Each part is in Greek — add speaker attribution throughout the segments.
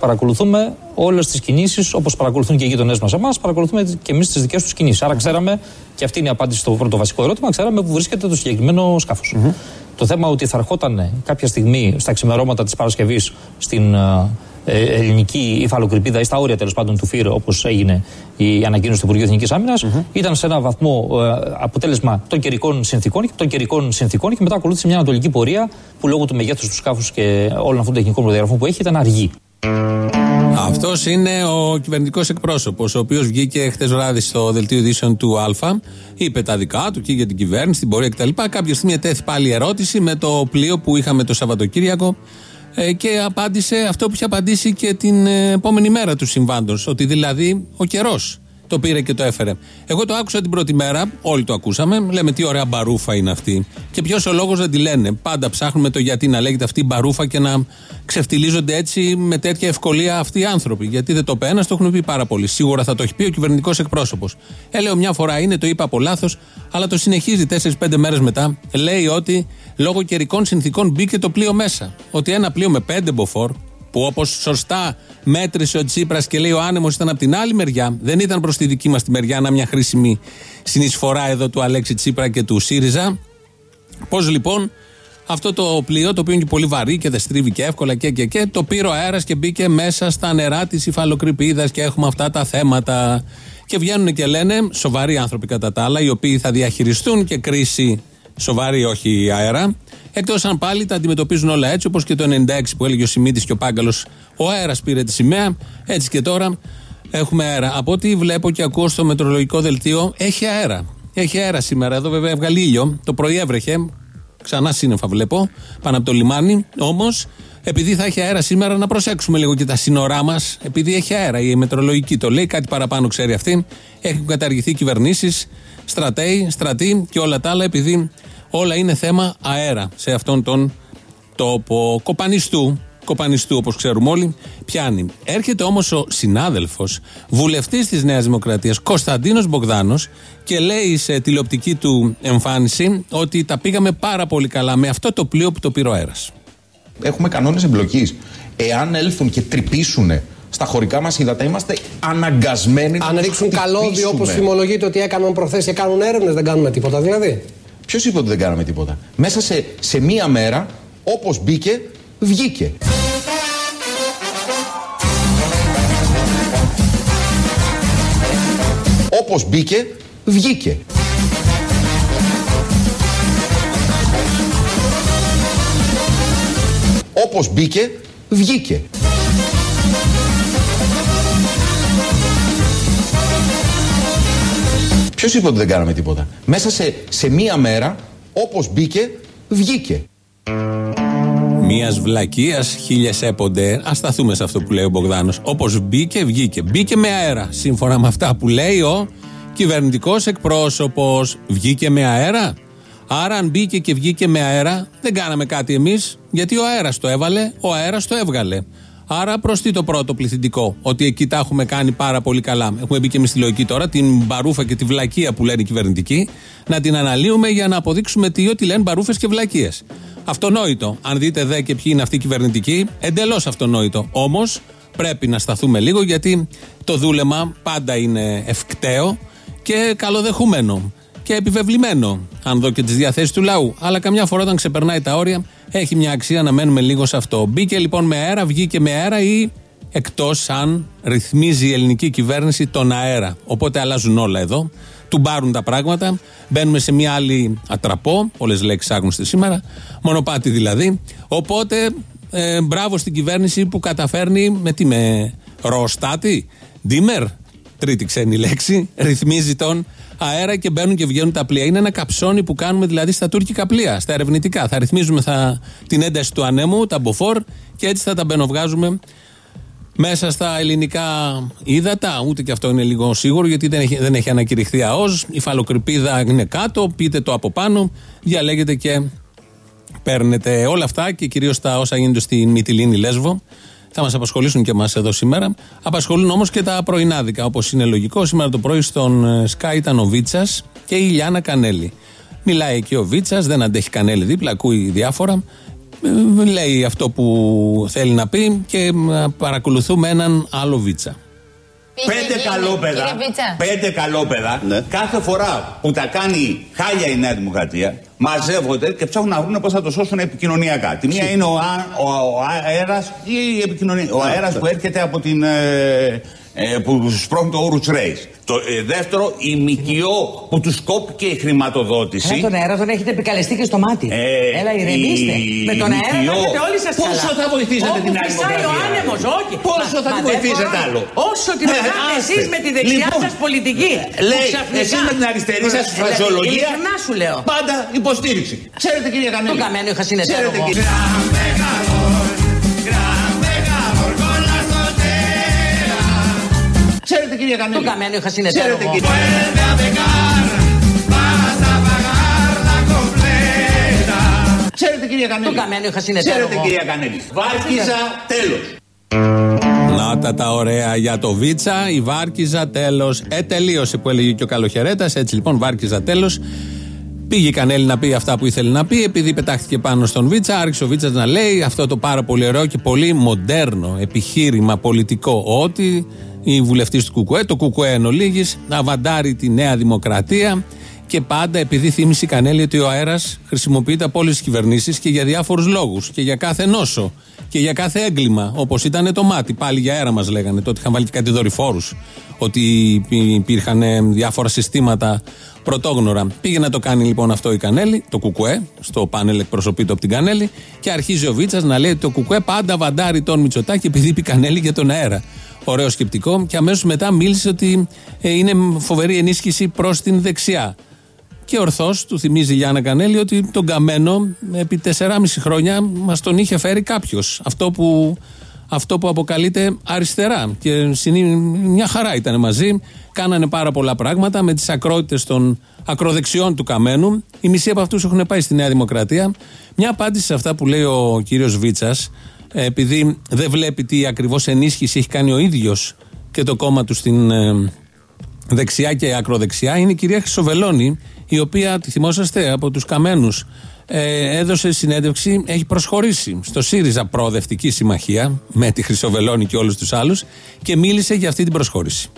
Speaker 1: φυσικά παρακολουθούμε όλες τις κινήσεις όπως παρακολουθούν και οι γείτονές μας εμάς, παρακολουθούμε και εμείς τις δικές τους κινήσεις. Άρα ξέραμε, και αυτή είναι η απάντηση στο πρώτο βασικό ερώτημα, ξέραμε που βρίσκεται το συγκεκριμένο Το θέμα ότι θα ερχόταν κάποια στιγμή στα ξημερώματα της Παρασκευής στην ε, ελληνική υφαλοκρηπίδα ή στα όρια τέλος πάντων του ΦΥΡ, όπως έγινε η ανακοίνωση του Υπουργείου Εθνικής Άμυνας, ήταν σε ένα βαθμό ε, αποτέλεσμα των καιρικών συνθήκων, των καιρικών συνθήκων και μετά ακολούθησε μια ανατολική πορεία που λόγω του μεγέθους του σκάφους και όλων αυτών των τεχνικών προδιαγραφών που έχει ήταν αργή.
Speaker 2: Αυτός είναι ο κυβερνητικός εκπρόσωπος, ο οποίος βγήκε χτες βράδυ στο δελτίο ειδήσεων του Α, είπε τα δικά του και για την κυβέρνηση, την πορεία κτλ. Κάποια στιγμή τέθη πάλι ερώτηση με το πλοίο που είχαμε το Σαββατοκύριακο ε, και απάντησε αυτό που είχε απαντήσει και την ε, επόμενη μέρα του συμβάντος. Ότι δηλαδή ο καιρός το πήρε και το έφερε. Εγώ το άκουσα την πρώτη μέρα, όλοι το ακούσαμε. Λέμε τι ωραία μπαρούφα είναι αυτή. Και ποιος ο λόγος δεν τη λένε. Πάντα ψάχνουμε το γιατί να λέγεται αυτή η μπαρούφα και να ξεφτιλίζονται έτσι με τέτοια ευκολία αυτοί οι άνθρωποι. Γιατί δεν το είπε ένας, το έχουν πει πάρα πολύ. Σίγουρα θα το έχει πει ο κυβερνητικός εκπρόσωπος. Έλεγε μια φορά είναι, το είπα από λάθος, αλλά το συνεχίζει 4-5 μέρες μετά. Λέει ότι λόγω καιρικών συνθήκων μπήκε το πλοίο μέσα. Ότι ένα πλοίο με 5 μποφόρ, που όπως σωστά μέτρησε ο Τσίπρας και λέει ο άνεμος ήταν από την άλλη μεριά, δεν ήταν προς τη δική μας τη μεριά, να μια χρήσιμη συνεισφορά εδώ του Αλέξη Τσίπρα και του ΣΥΡΙΖΑ. Πώς λοιπόν αυτό το πλοίο, το οποίο είναι και πολύ βαρύ και δεν στρίβει και εύκολα και, και, και το πήρε ο αέρας και μπήκε μέσα στα νερά της υφαλοκρηπίδας και έχουμε αυτά τα θέματα. Και βγαίνουν και λένε, σοβαροί άνθρωποι κατά τα άλλα, οι οποίοι θα διαχειριστούν και κρίση σοβαρή, όχι αέρα. Εκτός αν πάλι τα αντιμετωπίζουν όλα έτσι, όπως και το 96 που έλεγε ο Σιμίτης και ο Πάγκαλος, ο αέρας πήρε τη σημαία. Έτσι και τώρα έχουμε αέρα. Από ό,τι βλέπω και ακούω στο μετρολογικό δελτίο, έχει αέρα. Έχει αέρα σήμερα. Εδώ βέβαια έβγαλε ήλιο. Το πρωί έβρεχε. Ξανά σύννεφα βλέπω πάνω από το λιμάνι. Όμως, επειδή θα έχει αέρα σήμερα, να προσέξουμε λίγο και τα σύνορά μας. Επειδή έχει αέρα, η μετρολογική το λέει, κάτι παραπάνω ξέρει αυτή. Έχουν καταργηθεί κυβερνήσεις, στρατέοι, στρατοί και όλα τα άλλα, επειδή όλα είναι θέμα αέρα σε αυτόν τον τόπο. Κοπανιστού, κοπανιστού όπως ξέρουμε όλοι, πιάνει. Έρχεται όμως ο συνάδελφος, βουλευτής της Νέας Δημοκρατίας, Κωνσταντίνος Μπογδάνος, και λέει σε τηλεοπτική του εμφάνιση ότι τα πήγαμε πάρα πολύ καλά με αυτό το πλοίο που το πήρε ο αέρας.
Speaker 3: Έχουμε κανόνες εμπλοκής. Εάν έλθουν και τρυπήσουν στα χωρικά μας ύδατα, είμαστε αναγκασμένοι
Speaker 4: Αν να. Αν ρίξουν καλώδιο όπως φημολογείται ότι έκαναν προθέσει και κάνουν έρευνες, δεν κάνουμε τίποτα δηλαδή.
Speaker 3: Ποιος είπε ότι δεν κάναμε τίποτα; Μέσα σε, σε μία μέρα, όπως μπήκε, βγήκε. Όπως μπήκε, βγήκε. Όπως μπήκε, βγήκε. Ποιος είπε ότι δεν κάναμε τίποτα; Μέσα σε, σε μία μέρα, όπως μπήκε, βγήκε.
Speaker 2: Μιας βλακείας, χίλιες έπονται. Α σταθούμε σε αυτό που λέει ο Μπογδάνος. Όπως μπήκε, βγήκε. Μπήκε με αέρα. Σύμφωνα με αυτά που λέει ο κυβερνητικός εκπρόσωπος. Βγήκε με αέρα; Άρα, αν μπήκε και βγήκε με αέρα, δεν κάναμε κάτι εμείς, γιατί ο αέρας το έβαλε, ο αέρας το έβγαλε. Άρα τι το πρώτο πληθυντικό; Ότι εκεί τα έχουμε κάνει πάρα πολύ καλά. Έχουμε μπει και εμείς στη λογική τώρα, την μπαρούφα και τη βλακεία που λένε οι κυβερνητικοί, να την αναλύουμε για να αποδείξουμε τι ότι λένε μπαρούφες και βλακίε. Αυτονόητο. Αν δείτε δε και ποιοι είναι αυτοί οι κυβερνητικοί, εντελώς αυτονόητο. Όμως πρέπει να σταθούμε λίγο γιατί το δούλεμα πάντα είναι ευκταίο και καλοδεχούμενο και επιβεβλημένο. Αν δω και τις διαθέσεις του λαού. Αλλά καμιά φορά όταν ξεπερνάει τα όρια έχει μια αξία να μένουμε λίγο σε αυτό. Μπήκε λοιπόν με αέρα, βγήκε με αέρα ή εκτός αν ρυθμίζει η ελληνική κυβέρνηση τον αέρα. Οπότε αλλάζουν όλα εδώ. Του μπάρουν τα πράγματα. Μπαίνουμε σε μια άλλη ατραπό. Πολλές λέξεις άγνωστες σήμερα. Μονοπάτι δηλαδή. Οπότε ε, μπράβο στην κυβέρνηση που καταφέρνει με τι με ροστάτη. Ντίμερ. Τρίτη ξένη λέξη. Ρυθμίζει τον αέρα και μπαίνουν και βγαίνουν τα πλοία. Είναι ένα καψόνι που κάνουμε δηλαδή στα τουρκικά πλοία, στα ερευνητικά. Θα ρυθμίζουμε θα, την ένταση του ανέμου, τα μποφόρ και έτσι θα τα μπαινοβγάζουμε μέσα στα ελληνικά ύδατα. Ούτε και αυτό είναι λίγο σίγουρο γιατί δεν έχει, δεν έχει ανακηρυχθεί ΑΟΣ. Η φαλοκρηπίδα είναι κάτω, πείτε το από πάνω, διαλέγετε και παίρνετε όλα αυτά και κυρίως τα όσα γίνονται στη Μυτιλίνη Λέσβο θα μας απασχολήσουν και εμάς εδώ σήμερα. Απασχολούν όμως και τα πρωινάδικα, όπως είναι λογικό. Σήμερα το πρωί στον ε, Sky ήταν ο Βίτσας και η Λιάνα Κανέλη. Μιλάει εκεί ο Βίτσας, δεν αντέχει Κανέλη δίπλα, ακούει διάφορα ε, λέει αυτό που θέλει να πει και ε, παρακολουθούμε έναν άλλο Βίτσα.
Speaker 5: Πέντε καλόπεδα, πέντε καλόπεδα
Speaker 6: Ναι.
Speaker 5: κάθε φορά που τα κάνει χάλια η Νέα Δημοκρατία, μαζεύονται και ψάχνουν να βρουν πώς θα το σώσουν επικοινωνιακά. Τη μία είναι ο, α, ο, ο αέρας ή η επικοινωνία. Ο αέρας που έρχεται από την. Ε, ε, που σπρώχνει το Orange Race. Το ε, δεύτερο, η ΜΚΟ που τους κόπηκε η χρηματοδότηση.
Speaker 7: Έλα τον αέρα τον έχετε επικαλεστεί και στο μάτι.
Speaker 5: Ε,
Speaker 7: Έλα ηρεμήστε.
Speaker 5: η-
Speaker 7: Με τον
Speaker 5: η
Speaker 7: αέρα
Speaker 5: ΜΚΟ.
Speaker 7: θα έχετε όλοι σας
Speaker 5: Πόσο
Speaker 7: καλά.
Speaker 5: θα βοηθήσετε
Speaker 7: Όπου
Speaker 5: την Νέα
Speaker 7: φυσάει ο
Speaker 5: Δημοκρατία.
Speaker 7: άνεμος, όχι.
Speaker 5: Πόσο
Speaker 7: Μα-
Speaker 5: θα
Speaker 7: μα
Speaker 5: την
Speaker 7: δεν
Speaker 5: βοηθήσετε
Speaker 7: φοράει.
Speaker 5: άλλο;
Speaker 7: Όσο την
Speaker 5: Ναι,
Speaker 7: βοηθάτε
Speaker 5: άστε.
Speaker 7: εσείς με τη δεξιά
Speaker 5: Λοιπόν,
Speaker 7: σας πολιτική.
Speaker 5: Λέει,
Speaker 7: που ξαφνικά-
Speaker 5: εσείς με την αριστερή σας
Speaker 7: Ε,
Speaker 5: φραζολογία.
Speaker 7: Ειλικρινά σου λέω.
Speaker 5: Πάντα υποστήριξη. Ξέρετε κύριε Κανέλη.
Speaker 7: Το καμένο είχα συνεταίρο
Speaker 5: κύριε. Ξέρετε κύριε Κανέλη.
Speaker 7: Το καμένο είχα συνεταίρο
Speaker 5: Ξέρετε
Speaker 7: εγώ.
Speaker 5: κύριε. Ξέρετε κύριε Κανέλη.
Speaker 7: Το καμένο είχα συνεταίρο
Speaker 5: Ξέρετε
Speaker 7: εγώ.
Speaker 5: κύριε Κανέλη. Βάρκιζα τέλος.
Speaker 2: Να τα τα ωραία για το Βίτσα. Η Βάρκιζα τέλος. Ε, τελείωσε που έλεγε και ο Καλοχαιρέτας. Έτσι λοιπόν, Βάρκιζα τέλος. Πήγε η Κανέλη να πει αυτά που ήθελε να πει, επειδή πετάχτηκε πάνω στον Βίτσα, άρχισε ο Βίτσας να λέει αυτό το πάρα πολύ ωραίο και πολύ μοντέρνο επιχείρημα πολιτικό. Ότι η βουλευτής του Κουκουέ, το Κουκουέ εν ολίγης, να βαντάρει τη Νέα Δημοκρατία και πάντα επειδή θύμισε η Κανέλη ότι ο αέρας χρησιμοποιείται από όλες τις κυβερνήσεις και για διάφορους λόγους και για κάθε νόσο και για κάθε έγκλημα. Όπως ήταν το μάτι, πάλι για αέρα μας λέγανε. Τότε είχαν βάλει και κάτι δορυφόρους. Ότι υπήρχαν ε, διάφορα συστήματα πρωτόγνωρα. Πήγε να το κάνει λοιπόν αυτό η Κανέλη, το Κουκουέ, στο πάνελ εκπροσωπείται από την Κανέλη, και αρχίζει ο Βίτσας να λέει ότι το Κουκουέ πάντα βαντάρει τον Μητσοτάκη επειδή είπε η Κανέλη για τον αέρα. Ωραίο σκεπτικό. Και αμέσως μετά μίλησε ότι ε, είναι φοβερή ενίσχυση προς την δεξιά. Και ορθώς του θυμίζει η Γιάννα Κανέλη ότι τον Καμένο επί 4,5 χρόνια μας τον είχε φέρει κάποιος. Αυτό που, αυτό που αποκαλείται αριστερά. Και συνή- μια χαρά ήταν μαζί. Κάνανε πάρα πολλά πράγματα με τις ακρότητες των ακροδεξιών του Καμένου. Οι μισοί από αυτούς έχουν πάει στη Νέα Δημοκρατία. Μια απάντηση σε αυτά που λέει ο κύριος Βίτσας, επειδή δεν βλέπει τι ακριβώς ενίσχυση έχει κάνει ο ίδιος και το κόμμα του στην ε, δεξιά και ακροδεξιά είναι η κυρία Χρυσοβελώνη, η οποία, τη θυμόσαστε, από τους Καμένους ε, έδωσε συνέντευξη, έχει προσχωρήσει στο ΣΥΡΙΖΑ Προοδευτική Συμμαχία με τη Χρυσοβελώνη και όλους τους άλλους και μίλησε για αυτή την προσχώρηση.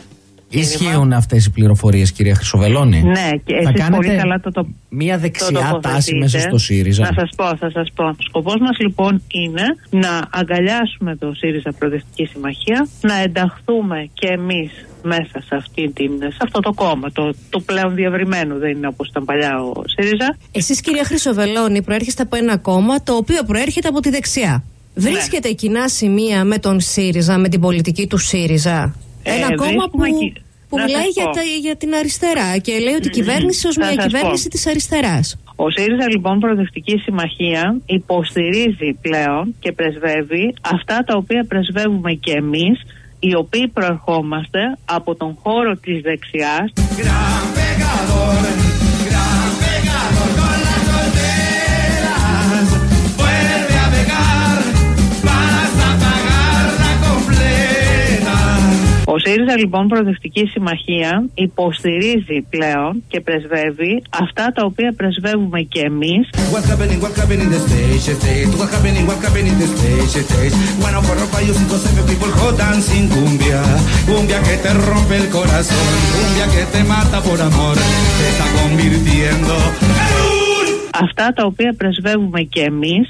Speaker 8: Ισχύουν αυτές οι πληροφορίες, κυρία Χρυσοβελώνη.
Speaker 9: Ναι, και
Speaker 8: Θα
Speaker 9: εσείς
Speaker 8: κάνετε
Speaker 9: πολύ καλά το, το
Speaker 8: Μία
Speaker 9: το
Speaker 8: δεξιά
Speaker 9: τοποθετείτε.
Speaker 8: τάση μέσα στο ΣΥΡΙΖΑ;
Speaker 9: Να σας πω, θα σας πω. Σκοπός μας λοιπόν είναι να αγκαλιάσουμε το ΣΥΡΙΖΑ Προοδευτική Συμμαχία, να ενταχθούμε και εμείς μέσα σε, αυτή την, σε αυτό το κόμμα, το, το πλέον διευρυμένο, δεν είναι όπως ήταν παλιά ο ΣΥΡΙΖΑ.
Speaker 10: Εσείς κυρία Χρυσοβελώνη προέρχεστε από ένα κόμμα το οποίο προέρχεται από τη δεξιά. Βρίσκεται κοινά σημεία με τον ΣΥΡΙΖΑ, με την πολιτική του ΣΥΡΙΖΑ;
Speaker 9: Ε,
Speaker 10: Ένα κόμμα που,
Speaker 9: βρίσκουμε εκεί-
Speaker 10: που
Speaker 9: να
Speaker 10: μιλάει
Speaker 9: σας
Speaker 10: για,
Speaker 9: πω.
Speaker 10: τα, για την αριστερά και λέει ότι η κυβέρνηση ως
Speaker 9: Θα
Speaker 10: μια
Speaker 9: σας
Speaker 10: κυβέρνηση
Speaker 9: πω.
Speaker 10: της αριστεράς.
Speaker 9: Ο ΣΥΡΙΖΑ λοιπόν Προοδευτική Συμμαχία υποστηρίζει πλέον και πρεσβεύει αυτά τα οποία πρεσβεύουμε και εμείς οι οποίοι προερχόμαστε από τον χώρο της δεξιάς Ο ΣΥΡΙΖΑ λοιπόν Προοδευτική Συμμαχία υποστηρίζει πλέον και πρεσβεύει αυτά τα οποία πρεσβεύουμε κι εμείς. Αυτά τα οποία πρεσβεύουμε κι εμείς.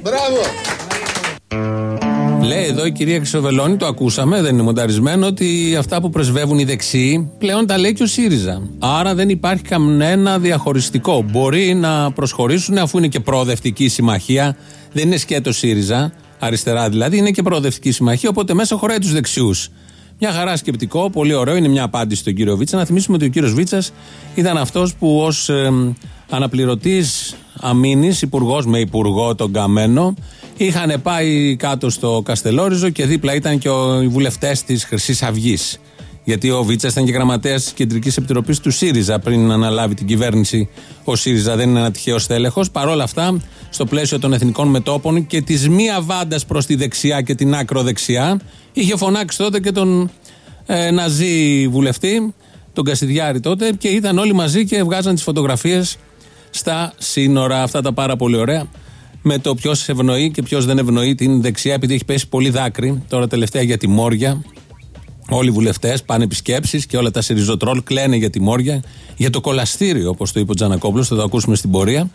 Speaker 2: Λέει εδώ η κυρία Χρυσοβελώνη, το ακούσαμε, δεν είναι μονταρισμένο, ότι αυτά που πρεσβεύουν οι δεξιοί πλέον τα λέει και ο ΣΥΡΙΖΑ. Άρα δεν υπάρχει κανένα διαχωριστικό. Μπορεί να προσχωρήσουν αφού είναι και προοδευτική συμμαχία. Δεν είναι σκέτο ΣΥΡΙΖΑ, αριστερά δηλαδή, είναι και προοδευτική συμμαχία, οπότε μέσα χωράει τους δεξιούς. Μια χαρά σκεπτικό, πολύ ωραίο, είναι μια απάντηση στον κύριο Βίτσα. Να θυμίσουμε ότι ο κύριος Βίτσας ήταν αυτός που ως αναπληρωτής αμήνης, υπουργός με υπουργό τον Καμένο, είχαν πάει κάτω στο Καστελόριζο και δίπλα ήταν και ο- οι βουλευτές της Χρυσής Αυγής. Γιατί ο Βίτσα ήταν και γραμματέας της Κεντρικής Επιτροπής του ΣΥΡΙΖΑ πριν αναλάβει την κυβέρνηση. Ο ΣΥΡΙΖΑ δεν είναι ένα τυχαίο στέλεχος. Παρ' όλα αυτά, στο πλαίσιο των εθνικών μετόπων και της μία βάντας προς τη δεξιά και την άκρο δεξιά, είχε φωνάξει τότε και τον ε, Ναζί βουλευτή, τον Κασιδιάρη τότε, και ήταν όλοι μαζί και βγάζαν τις φωτογραφίες στα σύνορα. Αυτά τα πάρα πολύ ωραία. Με το ποιος ευνοεί και ποιος δεν ευνοεί την δεξιά, επειδή έχει πέσει πολύ δάκρυ. Τώρα τελευταία για τη Μόρια. Όλοι οι βουλευτές πάνε επισκέψει και όλα τα σιριζοτρόλ κλαίνε για τη Μόρια, για το κολαστήριο, όπως το είπε ο Τζανακόπουλος, θα το ακούσουμε στην πορεία.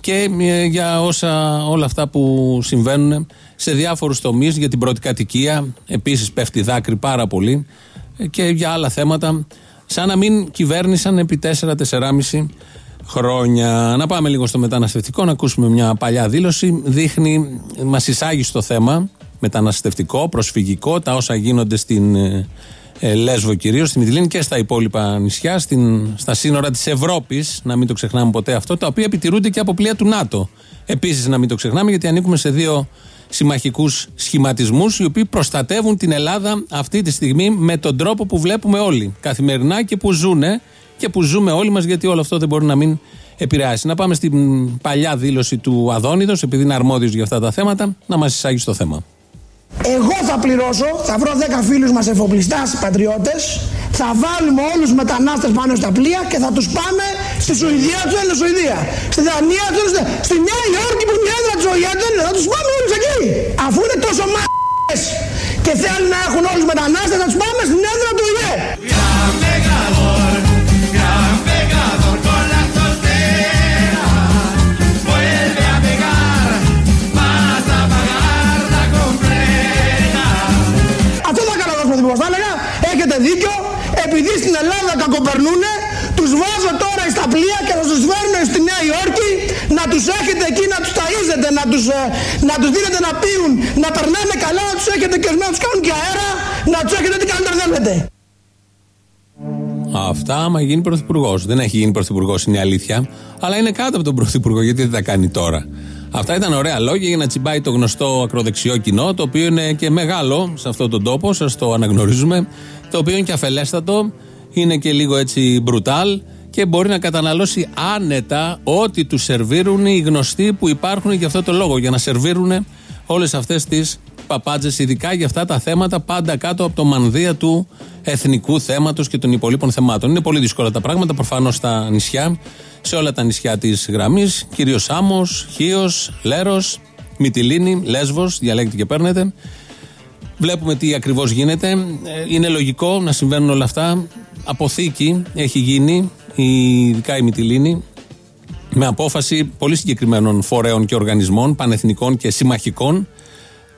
Speaker 2: Και ε, για όσα, όλα αυτά που συμβαίνουν σε διάφορους τομείς, για την πρώτη κατοικία. Επίσης πέφτει δάκρυ πάρα πολύ. ε, Και για άλλα θέματα. Σαν να μην κυβέρνησαν επί 4-4,5 χρόνια. Να πάμε λίγο στο μεταναστευτικό, να ακούσουμε μια παλιά δήλωση. Δείχνει, μας εισάγει στο θέμα μεταναστευτικό, προσφυγικό, τα όσα γίνονται στην ε, ε, Λέσβο κυρίως, στη Μυτιλίνη και στα υπόλοιπα νησιά, στην, στα σύνορα της Ευρώπης, να μην το ξεχνάμε ποτέ αυτό, τα οποία επιτηρούνται και από πλοία του ΝΑΤΟ. Επίσης, να μην το ξεχνάμε, γιατί ανήκουμε σε δύο συμμαχικούς σχηματισμούς, οι οποίοι προστατεύουν την Ελλάδα αυτή τη στιγμή με τον τρόπο που βλέπουμε όλοι καθημερινά και που ζουνε και που ζούμε όλοι μας, γιατί όλο αυτό δεν μπορεί να μην επηρεάσει. Να πάμε στην παλιά δήλωση του Αδόνιδος, επειδή είναι αρμόδιος για αυτά τα θέματα, να μας εισάγει στο θέμα.
Speaker 6: Εγώ θα πληρώσω, θα βρω 10 φίλους μας εφοπλιστάς, πατριώτες, θα βάλουμε όλους τους μετανάστες πάνω στα πλοία και θα τους πάμε στη Σουηδία, τους λένε Σουηδία, στη Δανία, τους λένε στη Νέα Υόρκη που είναι η έδρα της ΟΗΕ, δεν είναι, θα τους πάμε όλους εκεί. Αφού είναι τόσο μ***ες και θέλουν να έχουν όλους τους μετανάστες, θα τους πάμε στην έδρα του ΟΗΕ. Κακοπερνούνε, τους βάζω τώρα στα πλοία και θα τους φέρνω στη Νέα Υόρκη να τους έχετε εκεί, να τους ταΐζετε, να τους, ε, να τους δίνετε να πίουν, να περνάνε καλά, να τους έχετε και να τους κάνουν και αέρα, να τους έχετε τι καλύτερα θέλετε.
Speaker 2: Αυτά, άμα γίνει πρωθυπουργός. Δεν έχει γίνει πρωθυπουργός, είναι η αλήθεια. Αλλά είναι κάτω από τον πρωθυπουργό, γιατί δεν τα κάνει τώρα. Αυτά ήταν ωραία λόγια για να τσιμπάει το γνωστό ακροδεξιό κοινό, το οποίο είναι και μεγάλο σε αυτόν τον τόπο, σας το αναγνωρίζουμε. Το οποίο είναι και αφελέστατο, είναι και λίγο έτσι μπρουτάλ και μπορεί να καταναλώσει άνετα ό,τι του σερβίρουν οι γνωστοί που υπάρχουν για αυτό το λόγο. Για να σερβίρουν όλες αυτές τις παπάντζε, ειδικά για αυτά τα θέματα, πάντα κάτω από το μανδύα του εθνικού θέματος και των υπολείπων θεμάτων. Είναι πολύ δύσκολα τα πράγματα, προφανώς στα νησιά, σε όλα τα νησιά της γραμμής, κυρίως Σάμο, Χίος, Λέρος, Μυτιλίνη, Λέσβος, διαλέγετε και παίρνετε. Βλέπουμε τι ακριβώς γίνεται. Ε, Είναι λογικό να συμβαίνουν όλα αυτά. Αποθήκη έχει γίνει, η- ειδικά η Μυτιλίνη, με απόφαση πολύ συγκεκριμένων φορέων και οργανισμών, πανεθνικών και συμμαχικών,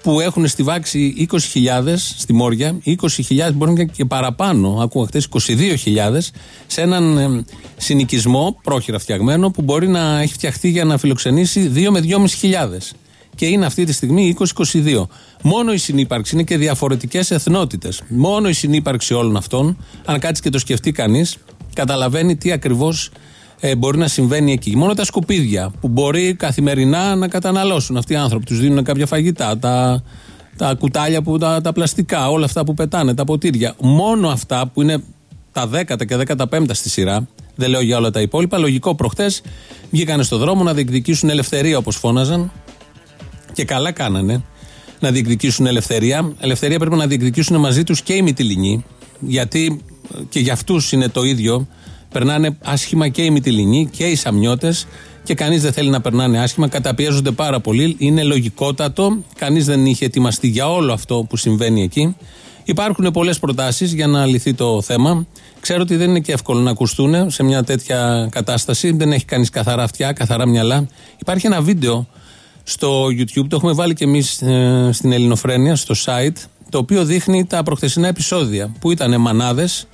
Speaker 2: που έχουν στηβάξει 20.000 στη Μόρια, 20.000 μπορεί να είναι και παραπάνω, ακούγα χτες 22.000, σε έναν ε, συνοικισμό πρόχειρα φτιαγμένο που μπορεί να έχει φτιαχτεί για να φιλοξενήσει 2 με 2.500. Και είναι αυτή τη στιγμή 20-22. Μόνο η συνύπαρξη είναι και διαφορετικές εθνότητες. Μόνο η συνύπαρξη όλων αυτών, αν κάτσει και το σκεφτεί κανείς, καταλαβαίνει τι ακριβώς ε, μπορεί να συμβαίνει εκεί. Μόνο τα σκουπίδια που μπορεί καθημερινά να καταναλώσουν αυτοί οι άνθρωποι. Τους δίνουν κάποια φαγητά, τα, τα κουτάλια, που, τα, τα πλαστικά, όλα αυτά που πετάνε, τα ποτήρια. Μόνο αυτά που είναι τα δέκατα και δέκατα πέμπτα στη σειρά, δεν λέω για όλα τα υπόλοιπα. Λογικό προχτές βγήκανε στο δρόμο να διεκδικήσουν ελευθερία όπως φώναζαν και καλά κάνανε να διεκδικήσουν ελευθερία. Ελευθερία πρέπει να διεκδικήσουν μαζί τους και οι Μυτιλινοί, γιατί ε, και για αυτούς είναι το ίδιο. Περνάνε άσχημα και οι Μυτιλινοί και οι Σαμιώτες και κανείς δεν θέλει να περνάνε άσχημα. Καταπιέζονται πάρα πολύ. Είναι λογικότατο. Κανείς δεν είχε ετοιμαστεί για όλο αυτό που συμβαίνει εκεί. Υπάρχουν πολλές προτάσεις για να λυθεί το θέμα. Ξέρω ότι δεν είναι και εύκολο να ακουστούν σε μια τέτοια κατάσταση. Δεν έχει κανείς καθαρά αυτιά, καθαρά μυαλά. Υπάρχει ένα βίντεο στο YouTube, το έχουμε βάλει και εμείς στην Ελληνοφρένεια, στο site, το οποίο δείχνει τα προχθεσινά επεισόδια που ήταν μανάδες,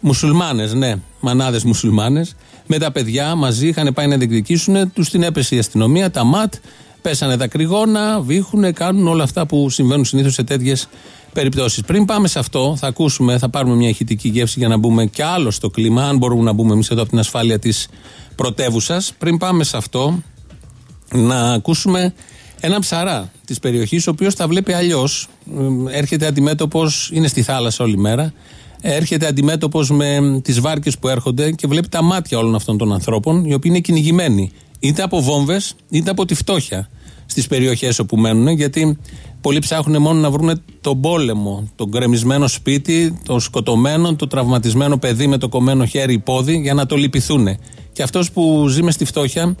Speaker 2: μουσουλμάνες, ναι, μανάδες μουσουλμάνες, με τα παιδιά μαζί είχαν πάει να διεκδικήσουν, τους την έπεσε η αστυνομία, τα ΜΑΤ, πέσανε δακρυγόνα, βήχουν, κάνουν όλα αυτά που συμβαίνουν συνήθως σε τέτοιες περιπτώσεις. Πριν πάμε σε αυτό, θα ακούσουμε, θα πάρουμε μια ηχητική γεύση για να μπούμε κι άλλο στο κλίμα, αν μπορούμε να μπούμε εμείς εδώ από την ασφάλεια της πρωτεύουσας. Πριν πάμε σε αυτό, να ακούσουμε έναν ψαρά της περιοχής, ο οποίος τα βλέπει αλλιώς. Έρχεται αντιμέτωπος, είναι στη θάλασσα όλη μέρα. Έρχεται αντιμέτωπος με τις βάρκες που έρχονται και βλέπει τα μάτια όλων αυτών των ανθρώπων, οι οποίοι είναι κυνηγημένοι. Είτε από βόμβες, είτε από τη φτώχεια στις περιοχές όπου μένουν, γιατί πολλοί ψάχνουν μόνο να βρουν τον πόλεμο, τον γκρεμισμένο σπίτι, το σκοτωμένο, το τραυματισμένο παιδί με το κομμένο χέρι ή πόδι για να το λυπηθούν. Και αυτός που ζει μες στη φτώχεια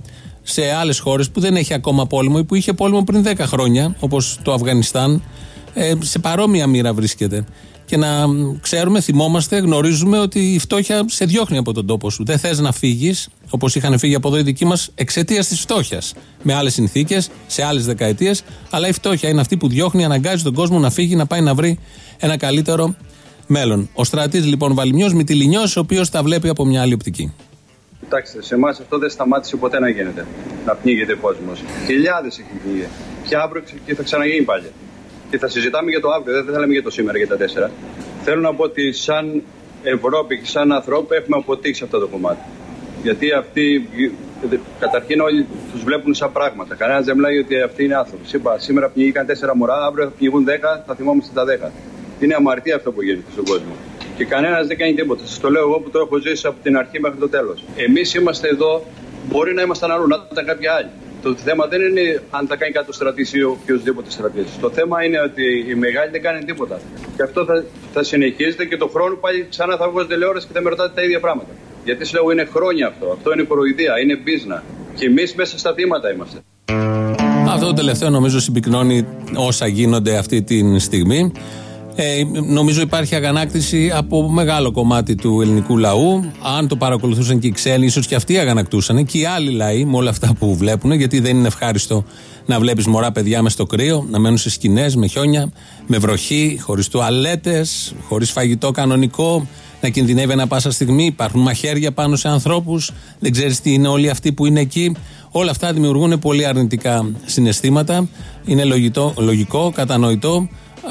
Speaker 2: σε άλλες χώρες που δεν έχει ακόμα πόλεμο ή που είχε πόλεμο πριν 10 χρόνια, όπως το Αφγανιστάν, ε, σε παρόμοια μοίρα βρίσκεται. Και να μ, ξέρουμε, θυμόμαστε, γνωρίζουμε ότι η φτώχεια σε διώχνει από τον τόπο σου. Δεν θες να φύγεις, όπως είχαν φύγει από εδώ οι δικοί μας, εξαιτίας της φτώχειας. Με άλλες συνθήκες, σε άλλες δεκαετίες. Αλλά η φτώχεια είναι αυτή που διώχνει, αναγκάζει τον κόσμο να φύγει, να πάει να βρει ένα καλύτερο μέλλον. Ο στρατής λοιπόν Βαλμιό, Μητυλινιός, ο οποίος τα βλέπει από μια άλλη οπτική.
Speaker 11: Κοιτάξτε, σε εμάς αυτό δεν σταμάτησε ποτέ να γίνεται. Να πνίγεται ο κόσμος. Χιλιάδες έχει πνίγει. Και αύριο ξε- και θα ξαναγίνει πάλι. Και θα συζητάμε για το αύριο, δεν θα λέμε για το σήμερα, για τα τέσσερα. Θέλω να πω ότι σαν Ευρώπη και σαν ανθρώποι έχουμε αποτύχει σε αυτό το κομμάτι. Γιατί αυτοί, ε, καταρχήν όλοι τους βλέπουν σαν πράγματα. Κανένας δεν μιλάει ότι αυτοί είναι άνθρωποι. Είπα, σήμερα πνίγηκαν τέσσερα μωρά, αύριο θα πνιγούν δέκα, θα θυμόμαστε τα δέκα. Είναι αμαρτία αυτό που γίνεται στον κόσμο. Και κανένας δεν κάνει τίποτα. Σας το λέω εγώ που το έχω ζήσει από την αρχή μέχρι το τέλος. Εμείς είμαστε εδώ, μπορεί να ήμασταν αλλού, να ήταν κάποιοι άλλοι. Το θέμα δεν είναι αν τα κάνει κάτι ο στρατής ή οποιοδήποτε στρατής. Το θέμα είναι ότι οι μεγάλοι δεν κάνουν τίποτα. Και αυτό θα, θα συνεχίζεται και το χρόνο πάλι ξανά θα βγω στην τηλεόραση και θα με ρωτάτε τα ίδια πράγματα. Γιατί σου λέω είναι χρόνια αυτό. Αυτό είναι κοροϊδία, είναι μπίζνα. Και εμείς μέσα στα θύματα είμαστε.
Speaker 2: Αυτό το τελευταίο νομίζω συμπυκνώνει όσα γίνονται αυτή τη στιγμή. Ε, νομίζω υπάρχει αγανάκτηση από μεγάλο κομμάτι του ελληνικού λαού. Αν το παρακολουθούσαν και οι ξένοι, ίσως και αυτοί αγανακτούσαν και οι άλλοι λαοί με όλα αυτά που βλέπουν, γιατί δεν είναι ευχάριστο να βλέπεις μωρά παιδιά μες στο κρύο, να μένουν σε σκηνές, με χιόνια, με βροχή, χωρίς τουαλέτες, χωρίς φαγητό κανονικό, να κινδυνεύει ανά πάσα στιγμή. Υπάρχουν μαχαίρια πάνω σε ανθρώπους, δεν ξέρεις τι είναι όλοι αυτοί που είναι εκεί. Όλα αυτά δημιουργούν πολύ αρνητικά συναισθήματα. Είναι λογικό, λογικό κατανοητό.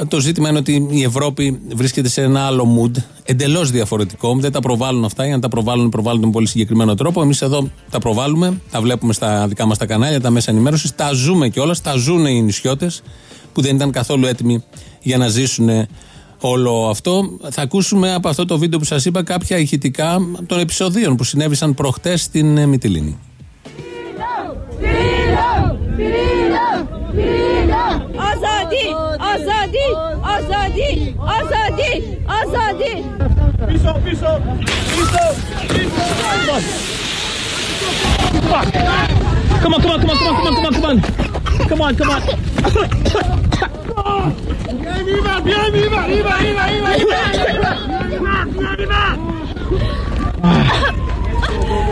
Speaker 2: Το ζήτημα είναι ότι η Ευρώπη βρίσκεται σε ένα άλλο mood, εντελώς διαφορετικό. Δεν τα προβάλλουν αυτά, ή αν τα προβάλλουν, προβάλλουν με πολύ συγκεκριμένο τρόπο. Εμείς εδώ τα προβάλλουμε, τα βλέπουμε στα δικά μας τα κανάλια, τα μέσα ενημέρωσης, τα ζούμε κιόλας, τα ζουν οι νησιώτες που δεν ήταν καθόλου έτοιμοι για να ζήσουν όλο αυτό. Θα ακούσουμε από αυτό το βίντεο που σας είπα κάποια ηχητικά των επεισοδίων που συνέβησαν προχτές στην ε, Μυτιλίνη.
Speaker 12: آزادی آزادی آزادی آزادی پیشو پیشو پیشو Come on, come on, come on, come on, come on, come on, come on, come on. Viens vivre, viens vivre, viva, viva.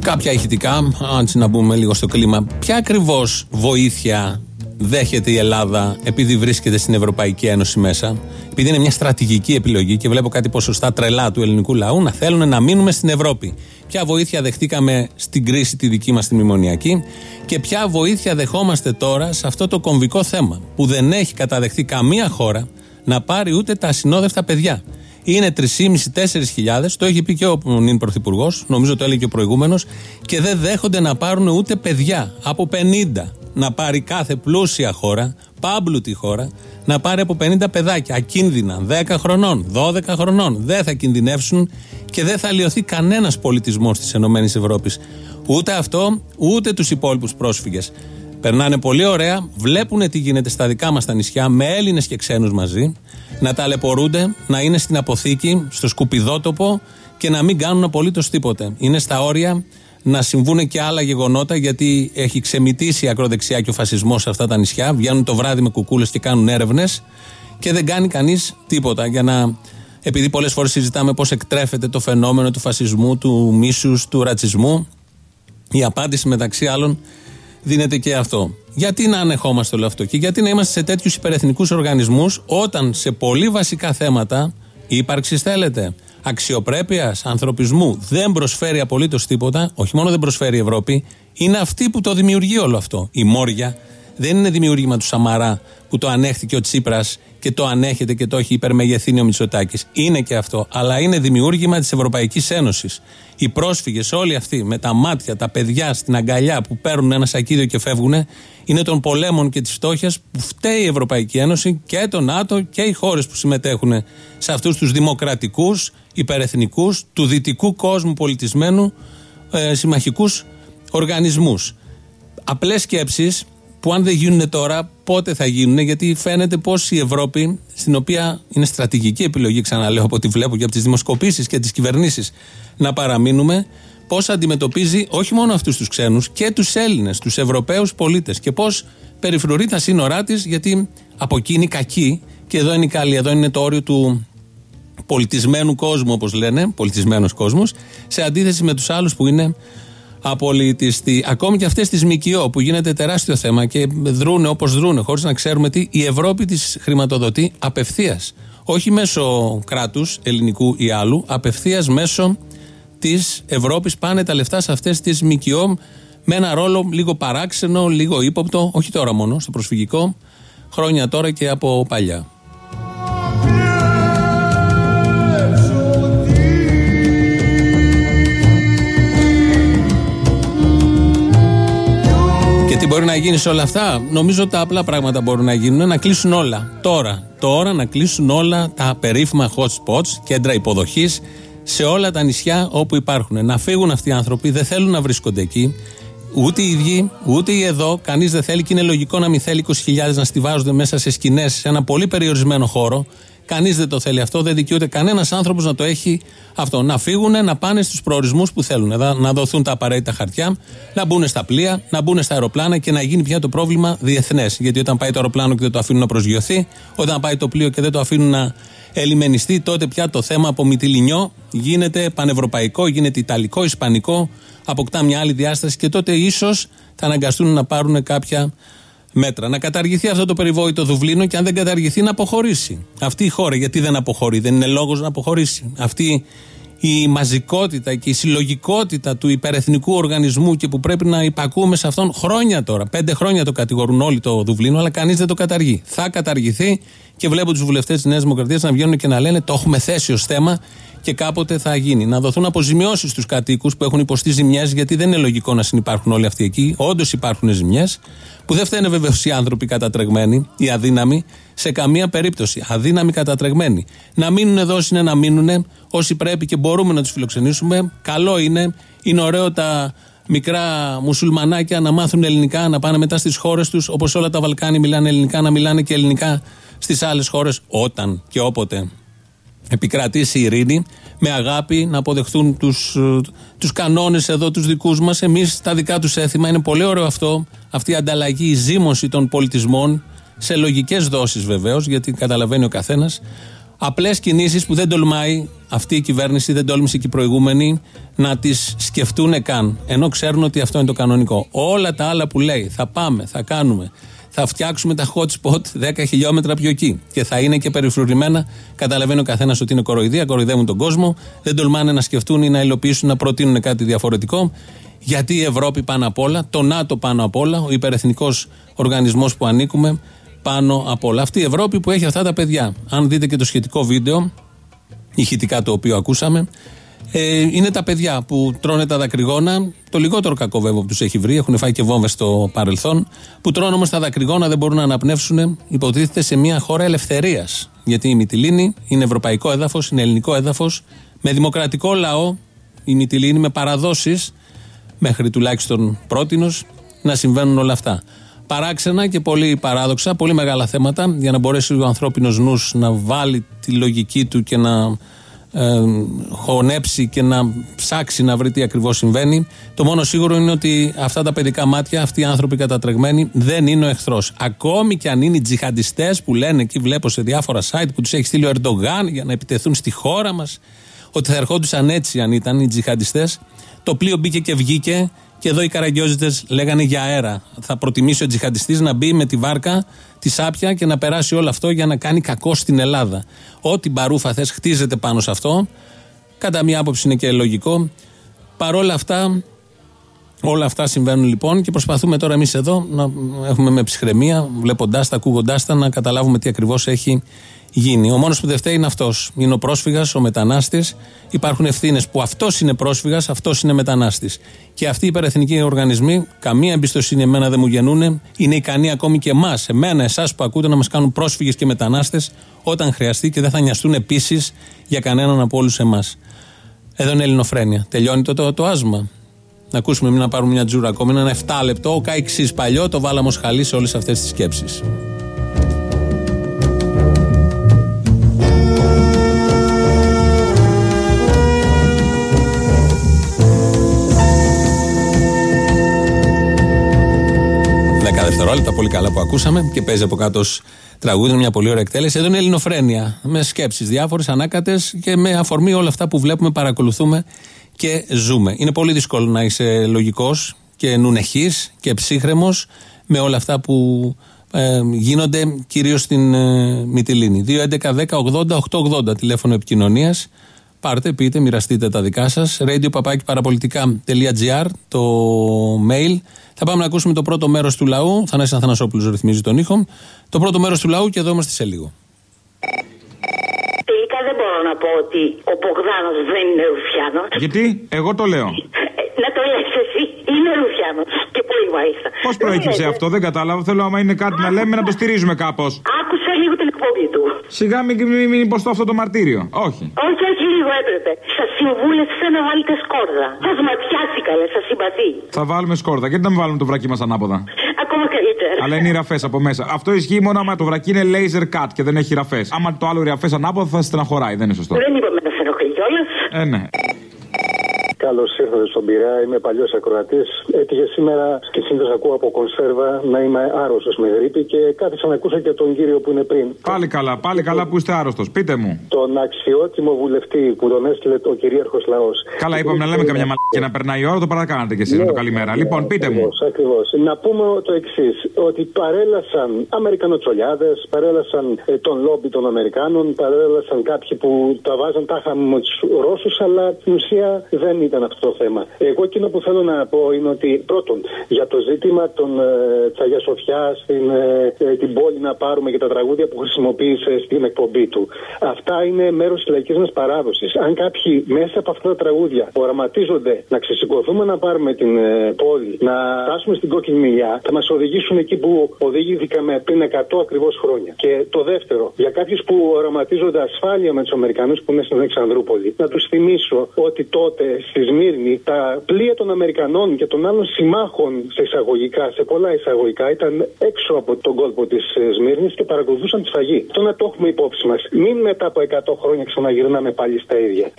Speaker 2: κάποια ηχητικά, αν να μπούμε λίγο στο κλίμα. Ποια ακριβώς βοήθεια δέχεται η Ελλάδα επειδή βρίσκεται στην Ευρωπαϊκή Ένωση μέσα, επειδή είναι μια στρατηγική επιλογή και βλέπω κάτι ποσοστά τρελά του ελληνικού λαού να θέλουν να μείνουμε στην Ευρώπη. Ποια βοήθεια δεχτήκαμε στην κρίση τη δική μας τη μνημονιακή και ποια βοήθεια δεχόμαστε τώρα σε αυτό το κομβικό θέμα που δεν έχει καταδεχθεί καμία χώρα να πάρει ούτε τα ασυνόδευτα παιδιά; Είναι 3.500-4.000, το έχει πει και ο νυν Πρωθυπουργός, νομίζω το έλεγε και ο προηγούμενος, και δεν δέχονται να πάρουν ούτε παιδιά από 50. Να πάρει κάθε πλούσια χώρα, πάμπλουτη χώρα, να πάρει από 50 παιδάκια, ακίνδυνα, 10 χρονών, 12 χρονών. Δεν θα κινδυνεύσουν και δεν θα λιωθεί κανένας πολιτισμός της ΕΕ. Ούτε αυτό, ούτε τους υπόλοιπους πρόσφυγες. Περνάνε πολύ ωραία, βλέπουν τι γίνεται στα δικά μας τα νησιά, με Έλληνες και ξένους μαζί, να ταλαιπωρούνται, να είναι στην αποθήκη, στο σκουπιδότοπο και να μην κάνουν απολύτως τίποτε. Είναι στα όρια να συμβούν και άλλα γεγονότα, γιατί έχει ξεμητήσει η ακροδεξιά και ο φασισμός σε αυτά τα νησιά. Βγαίνουν το βράδυ με κουκούλες και κάνουν έρευνες και δεν κάνει κανείς τίποτα για να. Επειδή πολλές φορές συζητάμε πώς εκτρέφεται το φαινόμενο του φασισμού, του μίσους, του ρατσισμού, η απάντηση μεταξύ άλλων δίνεται και αυτό. Γιατί να ανεχόμαστε όλο αυτό και γιατί να είμαστε σε τέτοιους υπερεθνικούς οργανισμούς όταν σε πολύ βασικά θέματα ύπαρξη θέλετε, αξιοπρέπειας, ανθρωπισμού δεν προσφέρει απολύτως τίποτα, όχι μόνο δεν προσφέρει η Ευρώπη, είναι αυτή που το δημιουργεί όλο αυτό. Η Μόρια Δεν είναι δημιούργημα του Σαμαρά που το ανέχτηκε ο Τσίπρας και το ανέχεται και το έχει υπερμεγεθύνει ο Μητσοτάκης. Είναι και αυτό. Αλλά είναι δημιούργημα της Ευρωπαϊκής Ένωσης. Οι πρόσφυγες, όλοι αυτοί με τα μάτια, τα παιδιά στην αγκαλιά που παίρνουν ένα σακίδιο και φεύγουν, είναι των πολέμων και της φτώχειας που φταίει η Ευρωπαϊκή Ένωση και το ΝΑΤΟ και οι χώρες που συμμετέχουν σε αυτούς τους δημοκρατικούς, υπερεθνικούς, του δυτικού κόσμου πολιτισμένου ε, συμμαχικούς οργανισμούς. Απλές σκέψεις που αν δεν γίνουν τώρα, πότε θα γίνουν, γιατί φαίνεται πως η Ευρώπη, στην οποία είναι στρατηγική επιλογή, ξαναλέω από ό,τι βλέπω και από τις δημοσκοπήσεις και τις κυβερνήσεις, να παραμείνουμε, πώ αντιμετωπίζει όχι μόνο αυτούς τους ξένους και τους Έλληνες, τους Ευρωπαίους πολίτες και πώ περιφρουρεί τα σύνορά της, γιατί από εκεί είναι η κακή και εδώ είναι η καλή. Εδώ είναι το όριο του πολιτισμένου κόσμου, όπως λένε, πολιτισμένος κόσμος, σε αντίθεση με τους άλλους που είναι απολυτιστοί. Ακόμη και αυτές τις ΜΚΟ που γίνεται τεράστιο θέμα και δρούνε όπως δρούνε, χωρίς να ξέρουμε τι, η Ευρώπη τις χρηματοδοτεί απευθείας. Όχι μέσω κράτους, ελληνικού ή άλλου, απευθείας μέσω της Ευρώπης πάνε τα λεφτά σε αυτές τις ΜΚΟ με ένα ρόλο λίγο παράξενο, λίγο ύποπτο, όχι τώρα μόνο, στο προσφυγικό, χρόνια τώρα και από παλιά. Τι μπορεί να γίνει σε όλα αυτά. Νομίζω τα απλά πράγματα μπορούν να γίνουν. Να κλείσουν όλα. Τώρα. Τώρα να κλείσουν όλα τα περίφημα hot spots, κέντρα υποδοχής σε όλα τα νησιά όπου υπάρχουν. Να φύγουν αυτοί οι άνθρωποι. Δεν θέλουν να βρίσκονται εκεί. Ούτε οι ίδιοι, ούτε οι εδώ. Κανείς δεν θέλει και είναι λογικό να μην θέλει 20.000 να στηβάζονται μέσα σε σκηνές σε ένα πολύ περιορισμένο χώρο. Κανείς δεν το θέλει αυτό. Δεν δικαιούται κανένας άνθρωπος να το έχει αυτό. Να φύγουν, να πάνε στους προορισμούς που θέλουν. Να, να δοθούν τα απαραίτητα χαρτιά, να μπουν στα πλοία, να μπουν στα αεροπλάνα και να γίνει πια το πρόβλημα διεθνές. Γιατί όταν πάει το αεροπλάνο και δεν το αφήνουν να προσγειωθεί, όταν πάει το πλοίο και δεν το αφήνουν να ελιμενιστεί, τότε πια το θέμα από Μυτιλινιό γίνεται πανευρωπαϊκό, γίνεται ιταλικό, ισπανικό, αποκτά μια άλλη διάσταση και τότε ίσως θα αναγκαστούν να πάρουν κάποια μέτρα. Να καταργηθεί αυτό το περιβόητο Δουβλίνο και αν δεν καταργηθεί να αποχωρήσει. Αυτή η χώρα, γιατί δεν αποχωρεί, δεν είναι λόγος να αποχωρήσει. Αυτή η μαζικότητα και η συλλογικότητα του υπερεθνικού οργανισμού και που πρέπει να υπακούμε σε αυτόν χρόνια τώρα. Πέντε χρόνια το κατηγορούν όλοι το Δουβλίνο, αλλά κανείς δεν το καταργεί. Θα καταργηθεί και βλέπω τους βουλευτές της Νέας Δημοκρατίας να βγαίνουν και να λένε το έχουμε θέσει ως θέμα και κάποτε θα γίνει. Να δοθούν αποζημιώσεις στους κατοίκους που έχουν υποστεί ζημιές, γιατί δεν είναι λογικό να συνεπάρχουν όλοι αυτοί εκεί. Όντως υπάρχουν ζημιές, που δεν φταίνε βεβαίως οι άνθρωποι κατατρεγμένοι, οι αδύναμοι, σε καμία περίπτωση. Αδύναμοι κατατρεγμένοι. Να μείνουν εδώ όσοι είναι να μείνουν, όσοι πρέπει και μπορούμε να τους φιλοξενήσουμε. Καλό είναι, είναι ωραίο τα μικρά μουσουλμανάκια να μάθουν ελληνικά, να πάνε μετά στις χώρες τους, όπως όλα τα Βαλκάνια μιλάνε ελληνικά, να μιλάνε και ελληνικά στις άλλες χώρες, όταν και όποτε επικρατήσει η ειρήνη, με αγάπη να αποδεχτούν τους, τους κανόνες εδώ τους δικούς μας, εμείς τα δικά τους έθιμα. Είναι πολύ ωραίο αυτό, αυτή η ανταλλαγή, η ζήμωση των πολιτισμών, σε λογικές δόσεις βεβαίως, γιατί καταλαβαίνει ο καθένας. Απλές κινήσεις που δεν τολμάει αυτή η κυβέρνηση, δεν τόλμησε και η προηγούμενη να τις σκεφτούν καν, ενώ ξέρουν ότι αυτό είναι το κανονικό. Όλα τα άλλα που λέει, θα πάμε, θα κάνουμε, θα φτιάξουμε τα hot spot 10 χιλιόμετρα πιο εκεί. Και θα είναι και περιφρουρημένα. Καταλαβαίνει ο καθένας ότι είναι κοροϊδία, κοροϊδεύουν τον κόσμο. Δεν τολμάνε να σκεφτούν ή να υλοποιήσουν, να προτείνουν κάτι διαφορετικό. Γιατί η Ευρώπη πάνω απ' όλα, το ΝΑΤΟ πάνω απ' όλα, ο υπερεθνικός οργανισμός που ανήκουμε πάνω απ' όλα. Αυτή η Ευρώπη που έχει αυτά τα παιδιά. Αν δείτε και το σχετικό βίντεο, ηχητικά το οποίο ακούσαμε, ε, είναι τα παιδιά που τρώνε τα δακρυγόνα. Το λιγότερο κακό βέβαια που τους έχει βρει, έχουν φάει και βόμβες στο παρελθόν. Που τρώνε όμως τα δακρυγόνα, δεν μπορούν να αναπνεύσουν, υποτίθεται σε μια χώρα ελευθερίας. Γιατί η Μυτιλίνη είναι ευρωπαϊκό έδαφος, είναι ελληνικό έδαφος, με δημοκρατικό λαό, η Μυτιλίνη με παραδόσεις, μέχρι τουλάχιστον πρότινος, να συμβαίνουν όλα αυτά. Παράξενα και πολύ παράδοξα, πολύ μεγάλα θέματα, για να μπορέσει ο ανθρώπινος νους να βάλει τη λογική του και να ε, χωνέψει και να ψάξει να βρει τι ακριβώς συμβαίνει. Το μόνο σίγουρο είναι ότι αυτά τα παιδικά μάτια, αυτοί οι άνθρωποι κατατρεγμένοι, δεν είναι ο εχθρός. Ακόμη και αν είναι οι τζιχαντιστές που λένε εκεί, βλέπω σε διάφορα site που τους έχει στείλει ο Ερντογάν για να επιτεθούν στη χώρα μας, ότι θα ερχόντουσαν έτσι αν ήταν οι τζιχαντιστές. Το πλοίο μπήκε και βγήκε και εδώ οι καραγκιόζητες λέγανε για αέρα. Θα προτιμήσει ο τζιχαντιστής να μπει με τη βάρκα τη Σάπια και να περάσει όλο αυτό για να κάνει κακό στην Ελλάδα. Ό,τι μπαρούφα θες χτίζεται πάνω σε αυτό. Κατά μία άποψη είναι και λογικό. Παρόλα αυτά, Όλα αυτά συμβαίνουν λοιπόν και προσπαθούμε τώρα εμείς εδώ να έχουμε με ψυχραιμία, βλέποντάς τα, ακούγοντάς τα, να καταλάβουμε τι ακριβώς έχει γίνει. Ο μόνος που δεν φταίει είναι αυτός. Είναι ο πρόσφυγας, ο μετανάστης. Υπάρχουν ευθύνες που αυτός είναι πρόσφυγας, αυτός είναι μετανάστης. Και αυτοί οι υπερεθνικοί οργανισμοί, καμία εμπιστοσύνη εμένα δεν μου γεννούν, είναι ικανοί ακόμη και εμάς, εμένα, εσάς που ακούτε, να μας κάνουν πρόσφυγες και μετανάστες όταν χρειαστεί και δεν θα νοιαστούν επίσης για κανέναν από όλους εμάς. Εδώ είναι Ελληνοφρένια. Τελειώνει το, το, το άσμα. Να ακούσουμε, μην να πάρουμε μια τζούρα ακόμη. Είναι ένα 7 λεπτό. Ο Κάιξή παλιό το βάλαμε ως χαλί σε όλες αυτές τις σκέψεις. Δέκα δευτερόλεπτα, πολύ καλά που ακούσαμε και παίζει από κάτω ως τραγούδι, είναι μια πολύ ωραία εκτέλεση. Εδώ είναι Ελληνοφρένια. Με σκέψει διάφορε, ανάκατε και με αφορμή όλα αυτά που βλέπουμε, παρακολουθούμε και ζούμε. Είναι πολύ δύσκολο να είσαι λογικό και νουνεχή και ψύχρεμο με όλα αυτά που ε, γίνονται κυρίω στην ε, Μυτιλίνη. 2.11.10.80.880 τηλέφωνο επικοινωνία. Πάρτε, πείτε, μοιραστείτε τα δικά σα. radio το mail. Θα πάμε να ακούσουμε το πρώτο μέρος του λαού. Θανάσης Αθανασόπουλος ρυθμίζει τον ήχο. Το πρώτο μέρος του λαού και εδώ είμαστε σε λίγο.
Speaker 13: Τελικά δεν μπορώ να πω ότι ο Μπογδάνο δεν είναι Ρουφιάνος.
Speaker 3: Γιατί, εγώ το λέω.
Speaker 13: Να το λες εσύ, είναι Ρουφιάνος. Και πολύ μάλιστα.
Speaker 3: Πώς προέκυψε αυτό, δεν κατάλαβα. Θέλω άμα είναι κάτι να λέμε να το στηρίζουμε κάπως.
Speaker 13: Άκουσα λίγο την εκπομπή του.
Speaker 3: Σιγά μην, μην, μην υποστώ αυτό το μαρτύριο. Όχι.
Speaker 13: Όχι, όχι λίγο έπρεπε. Σας συμβούλευσε να βάλετε σκόρδα. Σας ματιάσει καλέ, σας συμπαθεί.
Speaker 3: Θα βάλουμε σκόρδα. Γιατί να μην βάλουμε το βρακί μας ανάποδα;
Speaker 13: Ακόμα καλύτερα.
Speaker 3: Αλλά είναι οι ραφές από μέσα. Αυτό ισχύει μόνο άμα το βρακί είναι laser cut και δεν έχει ραφές. Άμα το άλλο ραφές ανάποδα θα στεναχωράει. Δεν είναι σωστό.
Speaker 13: Δεν είπαμε να σε ενοχλεί κιόλας.
Speaker 3: Ε, ναι.
Speaker 14: Καλώς ήρθατε στον Πειραιά. Είμαι παλιός ακροατής. Έτυχε σήμερα και συνήθως ακούω από κονσέρβα να είμαι άρρωστος με γρήπη και κάθισα να ακούσω και τον κύριο που είναι πριν.
Speaker 3: Πάλι καλά, πάλι καλά που είστε άρρωστος. Πείτε μου.
Speaker 14: Τον αξιότιμο βουλευτή που τον έστειλε ο κυρίαρχος λαός.
Speaker 3: Καλά, είπαμε να λέμε καμιά μαλακία και να περνάει η ώρα, το παρακάνατε κι εσείς με το καλημέρα. Λοιπόν, πείτε μου.
Speaker 14: Ακριβώς. Να πούμε το εξής. Ότι παρέλασαν Αμερικανοτσολιάδες, παρέλασαν ε, τον λόμπι των Αμερικάνων, παρέλασαν κάποιοι που τα βάζαν τάχα με τους Ρώσους, αλλά στην ουσία δεν ήταν αυτό το θέμα. Εγώ εκείνο που θέλω να πω είναι ότι πρώτον, για το ζήτημα των ε, Τσαγιά Σοφιάς στην ε, ε, την πόλη να πάρουμε και τα τραγούδια που χρησιμοποίησε στην εκπομπή του. Αυτά είναι μέρος της λαϊκής μας παράδοσης. Αν κάποιοι μέσα από αυτά τα τραγούδια οραματίζονται να ξεσηκωθούμε να πάρουμε την ε, πόλη, να φτάσουμε στην κόκκινη μιλιά, θα μας οδηγήσουν εκεί που οδηγήθηκαμε πριν 100 ακριβώς χρόνια. Και το δεύτερο, για κάποιους που οραματίζονται ασφάλεια με τους Αμερικανούς που είναι στην Αλεξανδρούπολη, να τους θυμίσω ότι τότε στη Σμύρνη τα πλοία των Αμερικανών και των άλλων συμμάχων σε εισαγωγικά, σε πολλά εισαγωγικά, ήταν έξω από τον κόλπο της Σμύρνης και παρακολουθούσαν τη σφαγή. Αυτό να το έχουμε υπόψη μας. Μην μετά από 100 χρόνια ξαναγυρνάμε πάλι στα ίδια.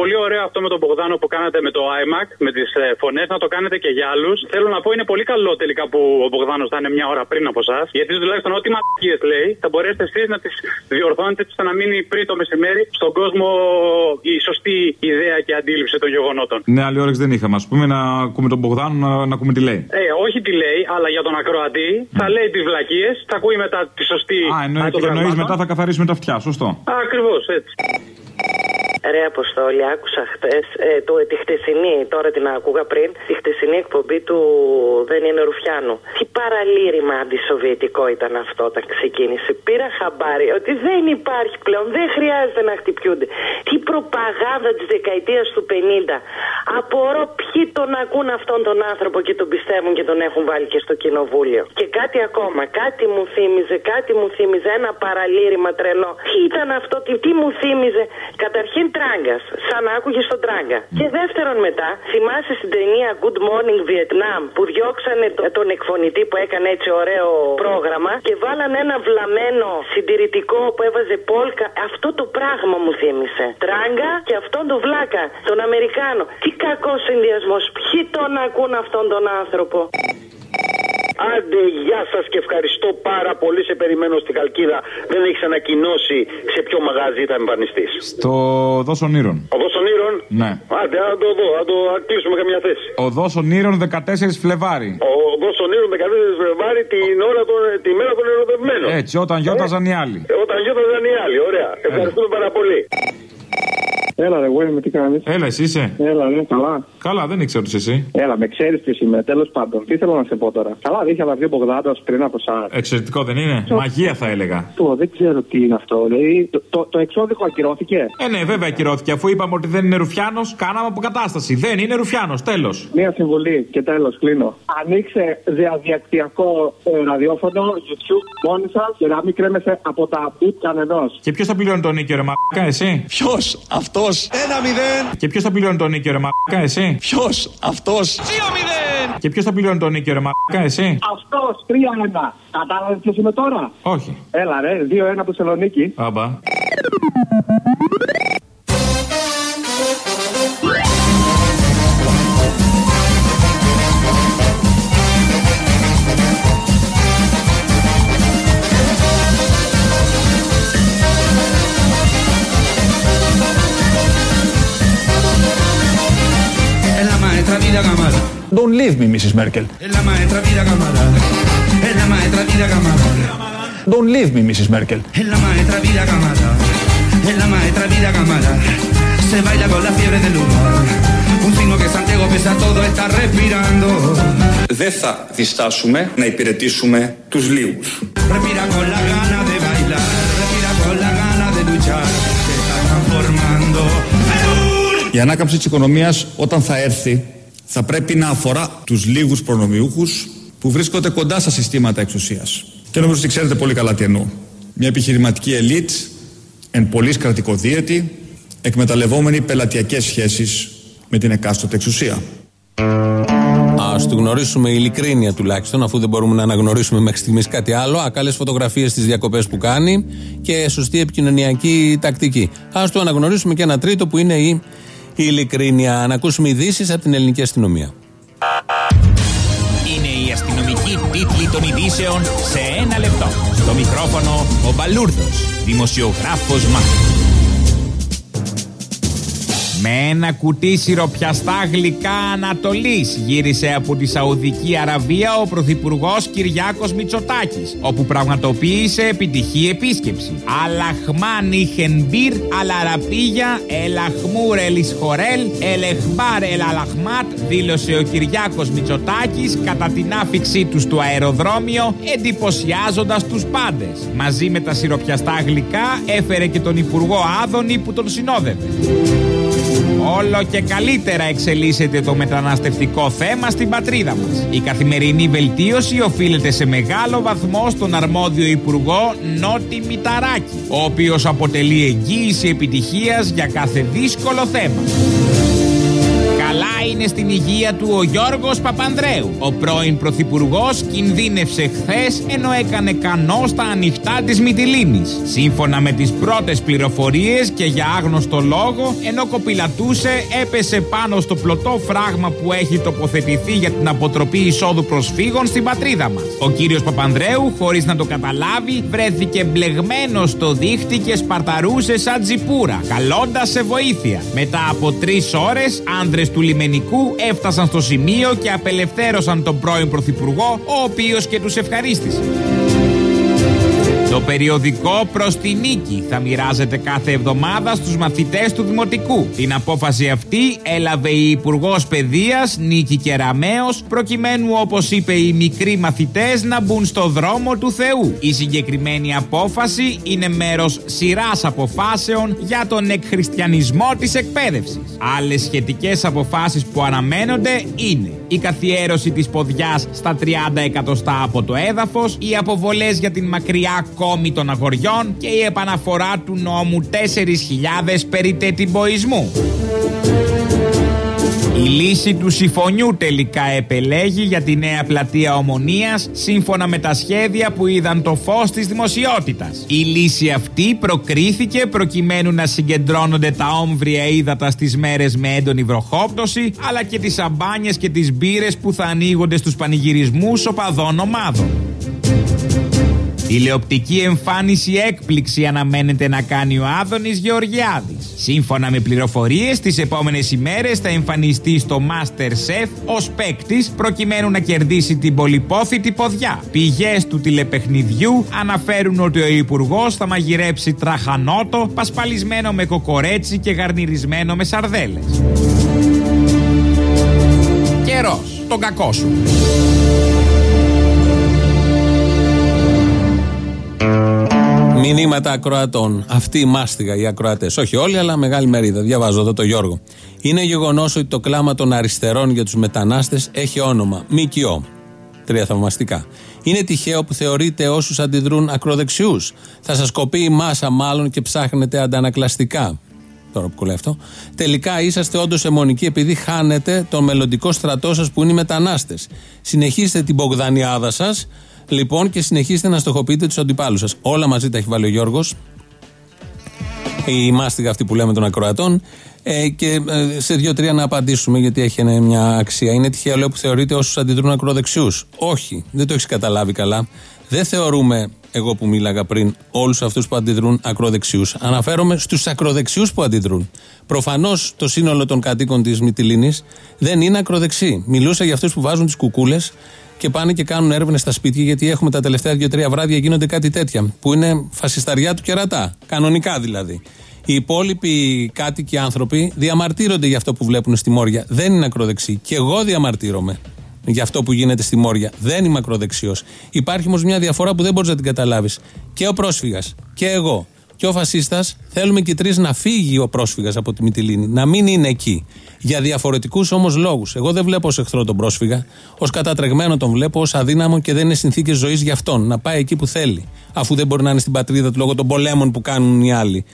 Speaker 15: Πολύ ωραίο αυτό με τον Μπογδάνο που κάνατε με το iMac, με τις ε, φωνές, να το κάνετε και για άλλους. Θέλω να πω είναι πολύ καλό τελικά που ο Μπογδάνος θα είναι μια ώρα πριν από εσάς. Γιατί τουλάχιστον ό,τι μαθίε λέει θα μπορέσετε εσείς να τις διορθώνετε ώστε να μείνει πριν το μεσημέρι στον κόσμο η σωστή ιδέα και αντίληψη των γεγονότων.
Speaker 3: Ναι, άλλη όρεξη δεν είχαμε. Α πούμε να ακούμε τον Μπογδάνο να, να ακούμε τι λέει.
Speaker 15: Ε, όχι τι λέει, αλλά για τον ακροατή θα λέει τις βλακίες, θα ακούει μετά τη σωστή.
Speaker 3: Α, εννοείς, εννοείς μετά θα καθαρίσουμε τα αυτιά, σωστό.
Speaker 15: Ακριβώς έτσι.
Speaker 16: Ρε Αποστόλη, άκουσα χτες ε, το, τη χτεσινή, τώρα την άκουγα πριν, τη χτεσινή εκπομπή του Δεν είναι Ρουφιάνου. Τι παραλήρημα αντισοβιετικό ήταν αυτό όταν ξεκίνησε. Πήρα χαμπάρι ότι δεν υπάρχει πλέον, δεν χρειάζεται να χτυπιούνται. Τι προπαγάνδα της δεκαετίας του 50. Απορώ ποιοι τον ακούν αυτόν τον άνθρωπο και τον πιστεύουν και τον έχουν βάλει και στο κοινοβούλιο. Και κάτι ακόμα, κάτι μου θύμιζε, κάτι μου θύμιζε, ένα παραλήρημα τρελό. Τι ήταν αυτό, τι, τι μου θύμιζε. Καταρχήν τράγκα, σαν να άκουγες τον τράγκα. Και δεύτερον μετά, θυμάσαι στην ταινία Good Morning Vietnam που διώξανε τον εκφωνητή που έκανε έτσι ωραίο πρόγραμμα και βάλανε ένα βλαμμένο συντηρητικό που έβαζε πόλκα. Αυτό το πράγμα μου θύμισε. Τράγκα και αυτόν τον βλάκα, τον Αμερικάνο. Τι κακός συνδυασμός. Ποιοι τον ακούν αυτόν τον άνθρωπο;
Speaker 17: Άντε, γεια σας και ευχαριστώ πάρα πολύ. Σε περιμένω στη Χαλκίδα. Δεν έχεις ανακοινώσει σε ποιο μαγαζί θα εμφανιστεί.
Speaker 3: Στο Δόσο Ήρων.
Speaker 17: Ο Δόσο Ήρων.
Speaker 3: Ναι.
Speaker 17: Άντε, να το δω, να το να κλείσουμε καμιά θέση.
Speaker 3: Ο Δόσο Ήρων 14 Φλεβάρι.
Speaker 17: Ο Δόσο Ήρων 14 Φλεβάρι την ώρα των, τη μέρα των ερωτευμένων.
Speaker 3: Έτσι, όταν γιώταζαν οι άλλοι.
Speaker 17: Ε, όταν γιώταζαν οι άλλοι, ωραία. Ευχαριστούμε πάρα πολύ.
Speaker 18: Έλα, ρε, εγώ είμαι, τι κάνεις;
Speaker 19: Έλα, εσύ είσαι.
Speaker 18: Έλα, ναι, καλά.
Speaker 19: Καλά, δεν ήξερα ότι είσαι εσύ.
Speaker 18: Έλα, με ξέρεις ποιος είμαι, τέλος πάντων. Τι θέλω να σε πω τώρα. Καλά, δείχνει τα δύο Μπογδάνο πριν από εσάς.
Speaker 19: Εξαιρετικό δεν είναι; Μαγεία θα έλεγα.
Speaker 18: Το, δεν ξέρω τι είναι αυτό. Δηλαδή, το, το, το εξώδικο ακυρώθηκε.
Speaker 19: Ε, ναι, βέβαια ακυρώθηκε. Αφού είπαμε ότι δεν είναι Ρουφιάνος, κάναμε αποκατάσταση. Δεν είναι Ρουφιάνος, τέλος.
Speaker 18: Μία συμβουλή και τέλος, κλείνω. Ανοίξε διαδικτυακό ε, ραδιόφωνο, YouTube μόνοι σας και να μην κρέμεσαι από τα μπιτ κανενός.
Speaker 19: Και ποιος θα πληρώνει τον νίκιο, ρε Μακα, εσύ;
Speaker 18: Ποιος; Αυτό. Ένα μηδέν.
Speaker 19: Και ποιος θα πληρώνει τον νίκιο, ρε Μακα, εσύ;
Speaker 18: Ποιος; Αυτός.
Speaker 19: Δύο μηδέν. Και ποιος θα πληρώνει τον νίκιο, ρε Μακα, εσύ;
Speaker 18: Αυτός. Τρία-ένα. Κατάλαβες ποιος είμαι τώρα;
Speaker 19: Όχι.
Speaker 18: Έλα, ρε. Δύο-ένα από Θεσσαλονίκη.
Speaker 19: Άμπα.
Speaker 20: Maestra vida Gamada.
Speaker 19: Don't leave me, Mrs. Merkel.
Speaker 20: Es la maestra vida Gamada. Es la maestra vida Gamada.
Speaker 19: Don't leave me, Mrs. Merkel.
Speaker 20: Es la maestra vida Gamada. Es la maestra vida Gamada. Se baila con la fiebre del lugar. Un signo que Santiago pese a todo está respirando.
Speaker 21: Δεν θα διστάσουμε να υπηρετήσουμε τους λίγους.
Speaker 20: Respira con la gana de bailar. Respira con la gana de luchar. Se está transformando.
Speaker 21: Η ανάκαμψη της οικονομίας όταν θα έρθει θα πρέπει να αφορά τους λίγους προνομιούχους που βρίσκονται κοντά στα συστήματα εξουσίας. Και νομίζω ότι ξέρετε πολύ καλά τι εννοώ. Μια επιχειρηματική ελίτ, εν πολλής κρατικοδίαιτη, εκμεταλλευόμενη πελατειακές σχέσεις με την εκάστοτε εξουσία.
Speaker 2: Α του γνωρίσουμε ειλικρίνεια τουλάχιστον, αφού δεν μπορούμε να αναγνωρίσουμε μέχρι στιγμής κάτι άλλο. Ακάλε φωτογραφίες στις διακοπές που κάνει και σωστή επικοινωνιακή τακτική. Α του αναγνωρίσουμε και ένα τρίτο που είναι η, η ειλικρίνεια. Να ακούσουμε ειδήσεις από την ελληνική αστυνομία.
Speaker 22: Είναι η αστυνομική τίτλη των ειδήσεων σε ένα λεπτό. Στο μικρόφωνο ο Μπαλούρδος, δημοσιογράφος Μάρκος. Με ένα κουτί σιροπιαστά γλυκά Ανατολής γύρισε από τη Σαουδική Αραβία ο Πρωθυπουργός Κυριάκος Μητσοτάκης, όπου πραγματοποίησε επιτυχή επίσκεψη. Αλαχμάν είχενμπύρ, αλαραπίγια, ελαχμούρ ελισχορέλ, ελεχμπάρ ελαλαχμάτ, δήλωσε ο Κυριάκος Μητσοτάκης κατά την άφηξή τους στο αεροδρόμιο, εντυπωσιάζοντας τους πάντες. Μαζί με τα σιροπιαστά γλυκά έφερε και τον Υπουργό Άδωνη που τον συνόδευε. Όλο και καλύτερα εξελίσσεται το μεταναστευτικό θέμα στην πατρίδα μας. Η καθημερινή βελτίωση οφείλεται σε μεγάλο βαθμό στον αρμόδιο Υπουργό Νότι Μηταράκη, ο οποίος αποτελεί εγγύηση επιτυχίας για κάθε δύσκολο θέμα. Καλά είναι στην υγεία του ο Γιώργος Παπανδρέου. Ο πρώην Πρωθυπουργός κινδύνευσε χθες ενώ έκανε κανό στα ανοιχτά της Μυτιλίνης. Σύμφωνα με τις πρώτες πληροφορίες και για άγνωστο λόγο, ενώ κοπηλατούσε έπεσε πάνω στο πλωτό φράγμα που έχει τοποθετηθεί για την αποτροπή εισόδου προσφύγων στην πατρίδα μας. Ο κύριος Παπανδρέου, χωρίς να το καταλάβει, βρέθηκε μπλεγμένος στο δίχτυ και σπαρταρούσε σαν τζιπούρα, καλώντας σε βοήθεια. Μετά από τρεις ώρες, άνδρες του λιμενικού έφτασαν στο σημείο και απελευθέρωσαν τον πρώην Πρωθυπουργό, ο οποίος και τους ευχαρίστησε. Το περιοδικό προς τη νίκη θα μοιράζεται κάθε εβδομάδα στους μαθητές του Δημοτικού. Την απόφαση αυτή έλαβε η Υπουργός Παιδείας Νίκη Κεραμαίο, προκειμένου όπως είπε οι μικροί μαθητές να μπουν στο δρόμο του Θεού. Η συγκεκριμένη απόφαση είναι μέρος σειράς αποφάσεων για τον εκχριστιανισμό της εκπαίδευσης. Άλλες σχετικές αποφάσεις που αναμένονται είναι η καθιέρωση της ποδιάς στα 30 εκατοστά από το έδαφος, οι αποβολές για την μακριά κόμη των αγοριών και η επαναφορά του νόμου 4.000 περί τετυμποϊσμού. Η λύση του συμφωνιού τελικά επελέγει για τη νέα πλατεία Ομονίας σύμφωνα με τα σχέδια που είδαν το φως της δημοσιότητας. Η λύση αυτή προκρίθηκε προκειμένου να συγκεντρώνονται τα όμβρια ύδατα στις μέρες με έντονη βροχόπτωση αλλά και τις αμπάνιες και τις μπύρες που θα ανοίγονται στους πανηγυρισμούς οπαδών ομάδων. Τηλεοπτική εμφάνιση έκπληξη αναμένεται να κάνει ο Άδωνης Γεωργιάδης. Σύμφωνα με πληροφορίες, τις επόμενες ημέρες θα εμφανιστεί στο Master Chef ως παίκτης προκειμένου να κερδίσει την πολυπόθητη ποδιά. Πηγές του τηλεπαιχνιδιού αναφέρουν ότι ο Υπουργός θα μαγειρέψει τραχανότο, πασπαλισμένο με κοκορέτσι και γαρνιρισμένο με σαρδέλες. Καιρός, τον κακό σου.
Speaker 2: Μηνύματα ακροατών. Αυτή η μάστιγα, οι ακροατές. Όχι όλοι, αλλά μεγάλη μερίδα. Διαβάζω εδώ το Γιώργο. Είναι γεγονός ότι το κλάμα των αριστερών για τους μετανάστες έχει όνομα. ΜΚΟ. Τρία θαυμαστικά. Είναι τυχαίο που θεωρείτε όσους αντιδρούν ακροδεξιούς. Θα σας κοπεί η μάσα μάλλον και ψάχνετε αντανακλαστικά. Τώρα που κολλάει αυτό. Τελικά είσαστε όντως αιμονικοί επειδή χάνετε τον μελλοντικό στρατό σας που είναι οι μετανάστες. Συνεχίστε την Μπογδανιάδα σας Λοιπόν, και συνεχίστε να στοχοποιείτε τους αντιπάλους σας. Όλα μαζί τα έχει βάλει ο Γιώργος. Η μάστιγα αυτή που λέμε των ακροατών. Ε, και ε, σε δύο-τρία να απαντήσουμε γιατί έχει μια αξία. Είναι τυχαίο λέω που θεωρείτε όσους αντιδρούν ακροδεξιούς. Όχι, δεν το έχεις καταλάβει καλά. Δεν θεωρούμε, εγώ που μίλαγα πριν, όλους αυτούς που αντιδρούν ακροδεξιούς. Αναφέρομαι στους ακροδεξιούς που αντιδρούν. Προφανώς το σύνολο των κατοίκων της Μυτιλίνης δεν είναι ακροδεξιοί. Μιλούσα για αυτούς που βάζουν τις κουκούλες και πάνε και κάνουν έρευνες στα σπίτια, γιατί έχουμε τα τελευταία δύο-τρία βράδια γίνονται κάτι τέτοια. Που είναι φασισταριά του κερατά. Κανονικά δηλαδή. Οι υπόλοιποι κάτοικοι άνθρωποι διαμαρτύρονται για αυτό που βλέπουν στη Μόρια. Δεν είναι ακροδεξί. Και εγώ διαμαρτύρομαι για αυτό που γίνεται στη Μόρια. Δεν είμαι ακροδεξιός. Υπάρχει όμως μια διαφορά που δεν μπορείς να την καταλάβεις. Και ο πρόσφυγας και εγώ και ο φασίστας θέλουμε και οι τρεις να φύγει ο πρόσφυγας από τη Μυτιλίνη. Να μην είναι εκεί. Για διαφορετικούς όμως λόγους. Εγώ δεν βλέπω ως εχθρό τον πρόσφυγα. Ω κατατρεγμένο τον βλέπω, ως αδύναμο και δεν είναι συνθήκες ζωής για αυτόν. Να πάει εκεί που θέλει. Αφού δεν μπορεί να είναι στην πατρίδα του λόγω των πολέμων που κάνουν οι άλλοι.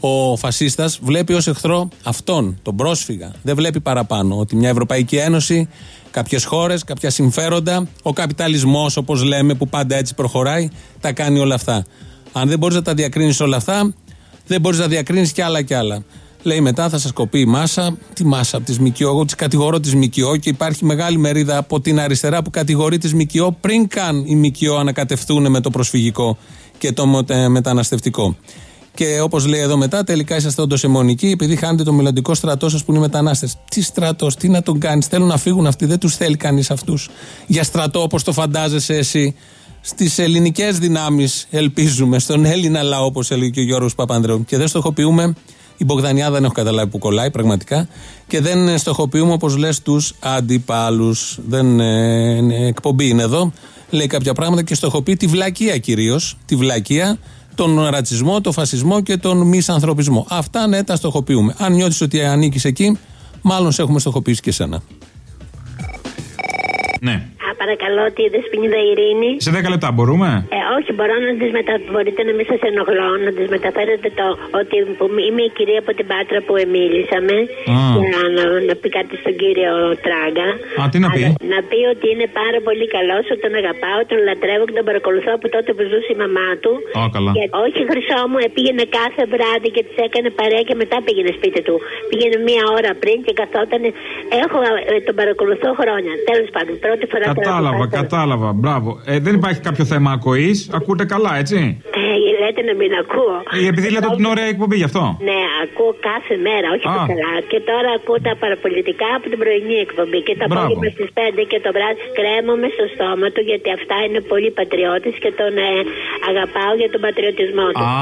Speaker 2: Ο φασίστας βλέπει ως εχθρό αυτόν, τον πρόσφυγα. Δεν βλέπει παραπάνω. Ότι μια Ευρωπαϊκή Ένωση, κάποιες χώρες, κάποια συμφέροντα, ο καπιταλισμός, όπως λέμε, που πάντα έτσι προχωράει, τα κάνει όλα αυτά. Αν δεν μπορείς να τα διακρίνεις όλα αυτά, δεν μπορείς να διακρίνεις κι άλλα κι άλλα. Λέει μετά θα σας κοπεί η μάσα. Τι μάσα από τη ΜΚΟ. Εγώ τη κατηγορώ τη ΜΚΟ και υπάρχει μεγάλη μερίδα από την αριστερά που κατηγορεί τη ΜΚΟ πριν καν οι ΜΚΟ ανακατευτούν με το προσφυγικό και το μεταναστευτικό. Και όπως λέει εδώ μετά, τελικά είσαστε όντως αιμονικοί επειδή χάνετε το μελλοντικό στρατό σας που είναι οι μετανάστες. Τι στρατός, τι να τον κάνεις, θέλουν να φύγουν αυτοί, δεν τους θέλει κανείς αυτούς. Για στρατό όπως το φαντάζεσαι εσύ στις ελληνικές δυνάμεις, ελπίζουμε, στον Έλληνα λαό, όπως έλεγε και ο Γιώργος Παπανδρέου. Και δεν στοχοποιούμε, η Μπογδανιά δεν έχω καταλάβει που κολλάει πραγματικά, και δεν στοχοποιούμε, όπως λες, τους αντιπάλους. Δεν ε, εκπομπή είναι εδώ. Λέει κάποια πράγματα και στοχοποιεί τη βλακεία κυρίως. Τη βλακεία, τον ρατσισμό, τον φασισμό και τον μη ανθρωπισμό. Αυτά ναι, τα στοχοποιούμε. Αν νιώθεις ότι ανήκεις εκεί, μάλλον σε έχουμε στοχοποιήσει και εσένα.
Speaker 22: Ναι
Speaker 23: παρακαλώ τη Δεσποινίδα Ειρήνη;
Speaker 22: Σε 10 λεπτά μπορούμε;
Speaker 23: Ε, όχι, μπορώ να τις μετα... Μπορείτε να μην σας ενοχλώ, να τις μεταφέρετε το ότι που είμαι η κυρία από την Πάτρα που εμίλησαμε. Για να, να πει κάτι στον κύριο Τράγκα.
Speaker 22: Α, τι να πει; Αλλά,
Speaker 23: να πει ότι είναι πάρα πολύ καλός, ότι τον αγαπάω, τον λατρεύω και τον παρακολουθώ από τότε που ζούσε η μαμά του.
Speaker 22: Α, καλά.
Speaker 23: Και, όχι, χρυσό μου, πήγαινε κάθε βράδυ και της έκανε παρέα και μετά πήγαινε σπίτι του. Πήγαινε μία ώρα πριν και καθόταν. Έχω, ε, τον παρακολουθώ χρόνια. Τέλος πάντων, πρώτη φορά
Speaker 22: Κατάλαβα, κατάλαβα. Μπράβο. Ε, δεν υπάρχει κάποιο θέμα ακοής. Ακούτε καλά, έτσι;
Speaker 23: Ε, λέτε να μην ακούω.
Speaker 22: Ε, επειδή λέτε ότι είναι ωραία εκπομπή γι' αυτό.
Speaker 23: Ναι, ακούω κάθε μέρα, όχι το καλά. Και τώρα ακούω τα παραπολιτικά από την πρωινή εκπομπή. Και τα απόγευμα στις 5 και το βράδυ κρέμομαι στο στόμα του γιατί αυτά είναι πολύ πατριώτες και τον ε, αγαπάω για τον πατριωτισμό του.
Speaker 22: Α,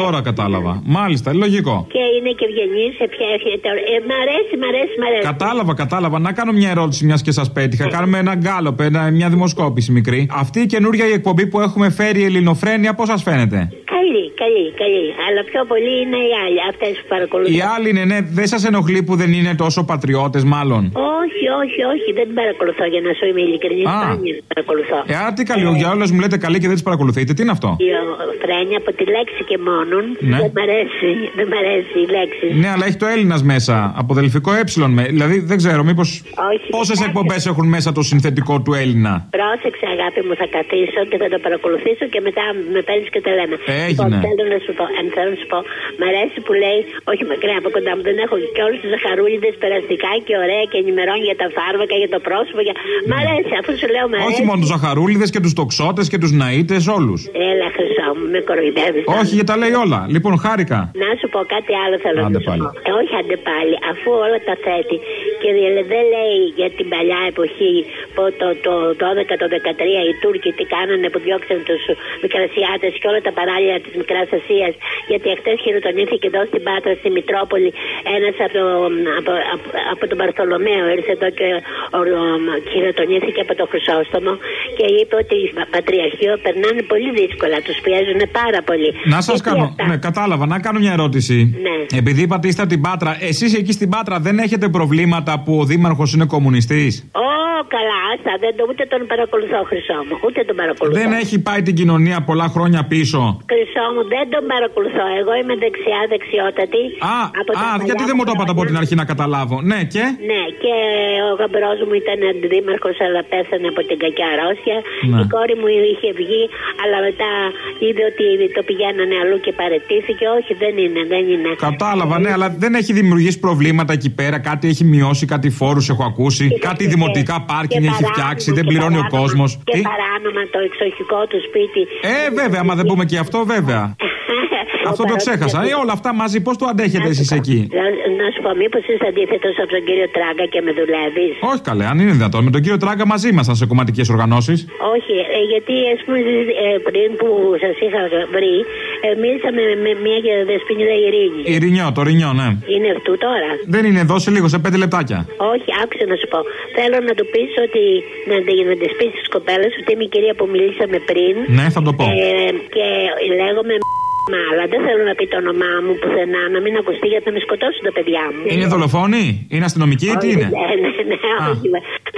Speaker 22: τώρα κατάλαβα. Μάλιστα, λογικό.
Speaker 23: Και είναι και ευγενής, ευχαριστώ. Ε, μ' αρέσει, μ' αρέσει, μ' αρέσει.
Speaker 22: Κατάλαβα, κατάλαβα. Να κάνω μια ερώτηση, μιας και σας πέτυχα. Κάνουμε ένα γκάλο μια δημοσκόπηση μικρή. Αυτή η καινούργια η εκπομπή που έχουμε φέρει Ελληνοφρένια, πώς σας φαίνεται;
Speaker 23: Καλή, καλή, καλή. Αλλά πιο πολύ είναι οι άλλοι, αυτές που παρακολουθούν.
Speaker 22: Οι άλλοι είναι, ναι, δεν σας ενοχλεί που δεν είναι τόσο πατριώτες, μάλλον;
Speaker 23: Όχι, όχι, όχι, δεν την παρακολουθώ για να σου είμαι ειλικρινής. Σπάνια την παρακολουθώ.
Speaker 22: Ε, άρα τι καλή, για όλε μου λέτε καλή και δεν τις παρακολουθείτε, τι είναι αυτό;
Speaker 23: Η φρένια από τη λέξη και μόνον. Ναι. Δεν μ' αρέσει, δεν μ' αρέσει η λέξη.
Speaker 22: Ναι, αλλά έχει το Έλληνας μέσα. Από δελφικό ε. Δηλαδή δεν ξέρω, μήπως. Πόσες εκπομπές έχουν μέσα το συνθετικό του Έλληνα;
Speaker 23: Πρόσεξε, αγάπη μου, θα καθίσω και θα το παρακολουθήσω και μετά με παίρνεις και τα λέμε.
Speaker 22: Ε,
Speaker 19: έγινε.
Speaker 23: Λοιπόν, θέλω να σου πω, αν θέλω να σου πω, μ' αρέσει που λέει, όχι μακριά από κοντά μου, δεν έχω και όλους τους ζαχαρούλιδες περαστικά και ωραία και ενημερώνει για τα φάρμακα, για το πρόσωπο. Για... Μ' αρέσει, αφού σου λέω, μ' αρέσει.
Speaker 19: Όχι μόνο τους ζαχαρούλιδες και τους τοξότες και τους ναΐτες, όλους.
Speaker 23: Έλα, χρυσό μου, με κοροϊδεύεις.
Speaker 19: Όχι, για τα λέει όλα. Λοιπόν, χάρηκα.
Speaker 23: Να σου πω κάτι άλλο θέλω
Speaker 19: Άντε
Speaker 23: να σου
Speaker 19: πάλι.
Speaker 23: πω. Ε, όχι άντε πάλι, αφού όλα τα θέτει και δι- δεν λέει για την παλιά εποχή που το, το 12, το 13 οι Τούρκοι τι κάνανε που διώξαν τους Μικρασιάτες και όλα τα παράλια της Μικράς Ασίας. Γιατί εχθές χειροτονήθηκε εδώ στην Πάτρα, στη Μητρόπολη, ένας από, το, από, από, από τον Παρθολομαίο. Ήρθε εδώ και ο, ο, χειροτονήθηκε από το Χρυσόστομο και είπε ότι στο Πατριαρχείο περνάνε πολύ δύσκολα, τους πιέζουν πάρα πολύ.
Speaker 19: Να σας
Speaker 23: Γιατί
Speaker 19: κάνω.
Speaker 23: αυτά-
Speaker 19: Ναι, κατάλαβα. Να κάνω μια ερώτηση.
Speaker 23: Ναι.
Speaker 19: Επειδή είπατε είστε από την Πάτρα, εσείς εκεί στην Πάτρα δεν έχετε προβλήματα που ο Δήμαρχος είναι κομμουνιστής;
Speaker 23: Ω, καλά, άστα, δεν το, ούτε τον παρακολουθώ, Χρυσό μου. Ούτε τον παρακολουθώ.
Speaker 19: Δεν έχει πάει την κοινωνία πολλά χρόνια πίσω;
Speaker 23: Χρυσό μου, δεν τον παρακολουθώ. Εγώ είμαι δεξιά, δεξιότατη.
Speaker 19: Α,
Speaker 23: από τα
Speaker 19: α
Speaker 23: παλιά
Speaker 19: γιατί δεν μου το είπατε από
Speaker 23: χρόνια.
Speaker 19: την αρχή να καταλάβω. Ναι, και;
Speaker 23: Ναι, και ο γαμπρός μου ήταν αντιδήμαρχος, αλλά πέθανε από την κακιά αρρώστια.
Speaker 19: Ναι.
Speaker 23: Η κόρη μου είχε βγει, αλλά μετά είδε ότι το πηγαίνανε αλλού και παρετήθηκε. Όχι, δεν είναι, δεν είναι.
Speaker 19: Κατάλαβα, ναι, αλλά δεν έχει δημιουργήσει προβλήματα εκεί πέρα. Κάτι έχει μειώσει, κάτι φόρους έχω ακούσει. Κάτι δημοτικά πάρκινγκ έχει φτιάξει, δεν πληρώνει ο κόσμος.
Speaker 23: Και παράνομα το εξοχικό του σπίτι.
Speaker 19: Ε, βέβαια, άμα δεν πούμε και αυτό, βέβαια. Βέβαια. Αυτό το ξέχασα. Ε, όλα αυτά μαζί, πώς το αντέχετε εσείς εκεί;
Speaker 23: Να, να σου πω, μήπως είσαι αντίθετος από τον κύριο Τράγκα και με δουλεύεις;
Speaker 19: Όχι καλέ, αν είναι δυνατόν. Με τον κύριο Τράγκα μαζί ήμασταν σε κομματικές οργανώσεις.
Speaker 23: Όχι, ε, γιατί ας πούμε ε, πριν που σας είχα βρει, ε, μίλησαμε με μια δεσποινίδα Ειρήνης.
Speaker 19: Ειρηνιό, το ρινιό, ναι.
Speaker 23: Είναι αυτού τώρα.
Speaker 19: Δεν είναι εδώ, σε λίγο, σε πέντε λεπτάκια.
Speaker 23: Όχι, άκουσα να σου πω. Θέλω να του πεις ότι. να, να της πεις τη κοπέλα ότι είμαι η κυρία που μιλήσαμε πριν.
Speaker 19: Ναι, θα το πω.
Speaker 23: Ε, και λέγομαι Μα, αλλά δεν θέλω να πει το όνομά μου πουθενά, να μην ακουστεί γιατί θα με σκοτώσουν τα παιδιά μου.
Speaker 19: Είναι δολοφόνοι, είναι αστυνομικοί, τι
Speaker 23: Όχι,
Speaker 19: είναι;
Speaker 23: Ναι, ναι, ναι, όχι.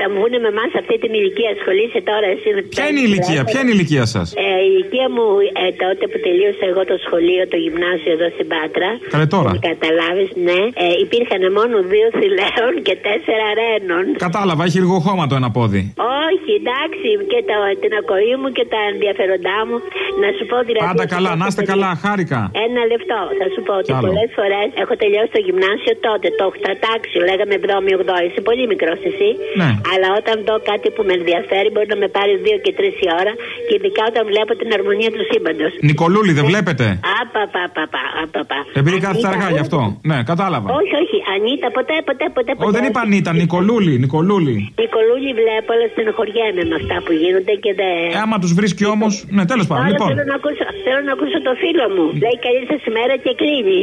Speaker 23: Θα μου βγουν με εμάς αυτή την ηλικία. Ασχολείσαι τώρα εσύ με
Speaker 19: Ποια είναι η ηλικία, ποια είναι η ηλικία σας;
Speaker 23: Ε, η ηλικία μου ε, τότε που τελείωσα εγώ το σχολείο, το γυμνάσιο εδώ στην Πάτρα.
Speaker 19: Καλέ τώρα.
Speaker 23: Καταλάβεις, ναι. Ε, υπήρχαν μόνο δύο θηλαίων και τέσσερα ρένων.
Speaker 19: Κατάλαβα, έχει λίγο χώμα το ένα πόδι.
Speaker 23: Όχι, εντάξει, και τα, την ακοή μου και τα ενδιαφέροντά μου. Να σου πω δηλαδή.
Speaker 19: Πάντα καλά, να είστε καλά, χάρηκα.
Speaker 23: Ένα λεπτό. Θα σου πω ότι
Speaker 19: Κι άλλο.
Speaker 23: πολλές φορές έχω τελειώσει το γυμνάσιο τότε, το 8 τάξη, λέγαμε 7η, 8η. Είσαι πολύ μικρός εσύ.
Speaker 19: Ναι.
Speaker 23: Αλλά όταν δω κάτι που με ενδιαφέρει, μπορεί να με πάρει 2 και 3 η ώρα και ειδικά όταν βλέπω την αρμονία του σύμπαντος.
Speaker 19: Νικολούλη, δεν βλέπετε;
Speaker 23: Απαπαπαπα, απαπα.
Speaker 19: Επειδή κάθεται αργά γι' αυτό. Ναι, κατάλαβα.
Speaker 23: Όχι, όχι, Ανίτα, ποτέ, ποτέ, ποτέ. ποτέ.
Speaker 19: Ω, δεν είπα Νίτα, Νικολούλη, Νικολούλη.
Speaker 23: Νικολούλη βλέπω, αλλά στενοχωριέμαι με αυτά που γίνονται και δεν.
Speaker 19: Ε, άμα τους βρίσκει όμως. Ναι, τέλος πάντων.
Speaker 23: Τώρα
Speaker 19: Λοιπόν,
Speaker 23: θέλω, να ακούσω, θέλω να ακούσω το φίλο μου. Λέει καλή σας ημέρα και κλείνει.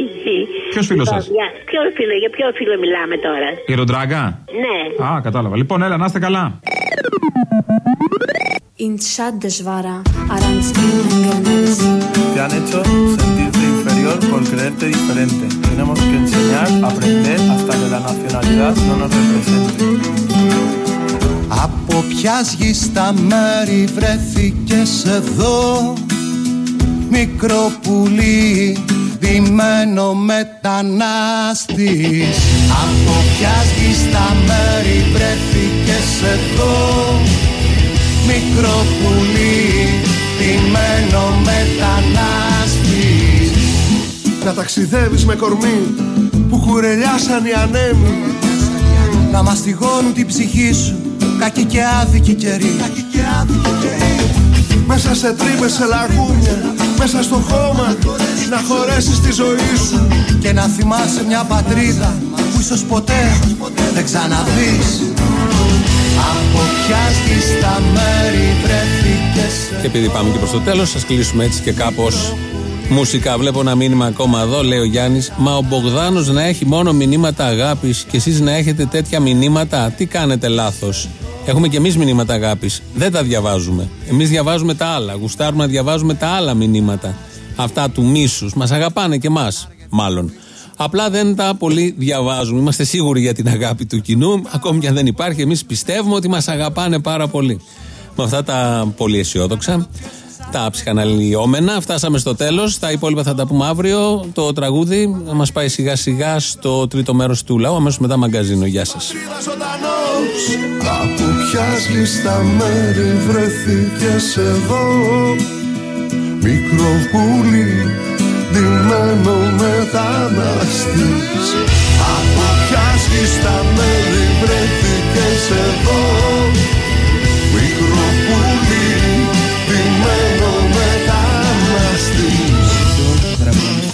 Speaker 19: Ποιος φίλος
Speaker 23: Λοιπόν,
Speaker 19: σας;
Speaker 23: για- Ποιο φίλο, για ποιο φίλο μιλάμε τώρα;
Speaker 19: η Ροντράγκα;
Speaker 23: Ναι.
Speaker 19: Α, κατάλαβα. Λοιπόν, έλα, να είστε καλά.
Speaker 24: Inchad deshvara, arantzin engelnez.
Speaker 25: Te han hecho sentirte inferior por creerte diferente. Tenemos que enseñar, aprender hasta que la nacionalidad no nos represente.
Speaker 26: Από ποιας γης τα μέρη βρέθηκες εδώ; Μικρό πουλί, δημένο μετανάστης. Από ποιας γης τα μέρη βρέθηκες εδώ Μικρό πουλί, δημένο μετανάστης.
Speaker 27: Να ταξιδεύεις με κορμί που κουρελιάσαν οι ανέμοι.
Speaker 26: Να μαστιγώνουν την ψυχή σου κακή και άδικη καιρή
Speaker 27: Μέσα σε τρύπες, σε λαγούμια Μέσα στο χώμα Να χωρέσεις τη ζωή σου
Speaker 26: Και να θυμάσαι μια πατρίδα που ίσως ποτέ δεν ξαναδείς Από ποια γης τα μέρη βρέθηκες
Speaker 2: Και επειδή πάμε και προς το τέλος, σας κλείσουμε έτσι και κάπως μουσικά. Βλέπω ένα μήνυμα ακόμα εδώ, λέει ο Γιάννης. Μα ο Μπογδάνος να έχει μόνο μηνύματα αγάπης και εσείς να έχετε τέτοια μηνύματα. Τι κάνετε λάθος. Έχουμε και εμείς μηνύματα αγάπης. Δεν τα διαβάζουμε. Εμείς διαβάζουμε τα άλλα. Γουστάρουμε να διαβάζουμε τα άλλα μηνύματα. Αυτά του μίσους. Μας αγαπάνε και εμάς, μάλλον. Απλά δεν τα πολύ διαβάζουμε. Είμαστε σίγουροι για την αγάπη του κοινού. Ακόμη και αν δεν υπάρχει, εμείς πιστεύουμε ότι μας αγαπάνε πάρα πολύ. Με αυτά τα πολύ αισιόδοξα, τα ψυχαναλυόμενα, φτάσαμε στο τέλος. Τα υπόλοιπα θα τα πούμε αύριο. Το τραγούδι μας πάει σιγά σιγά στο τρίτο μέρος του λαού. Αμέσως μετά μαγκαζίνο. Γεια σας.
Speaker 27: Από ποιας γης τα μέρη βρέθηκες εδώ Μικρό πουλί ντυμένο μεταναστής Από ποια στα μέλη βρέθηκες εδώ Μικρό πουλί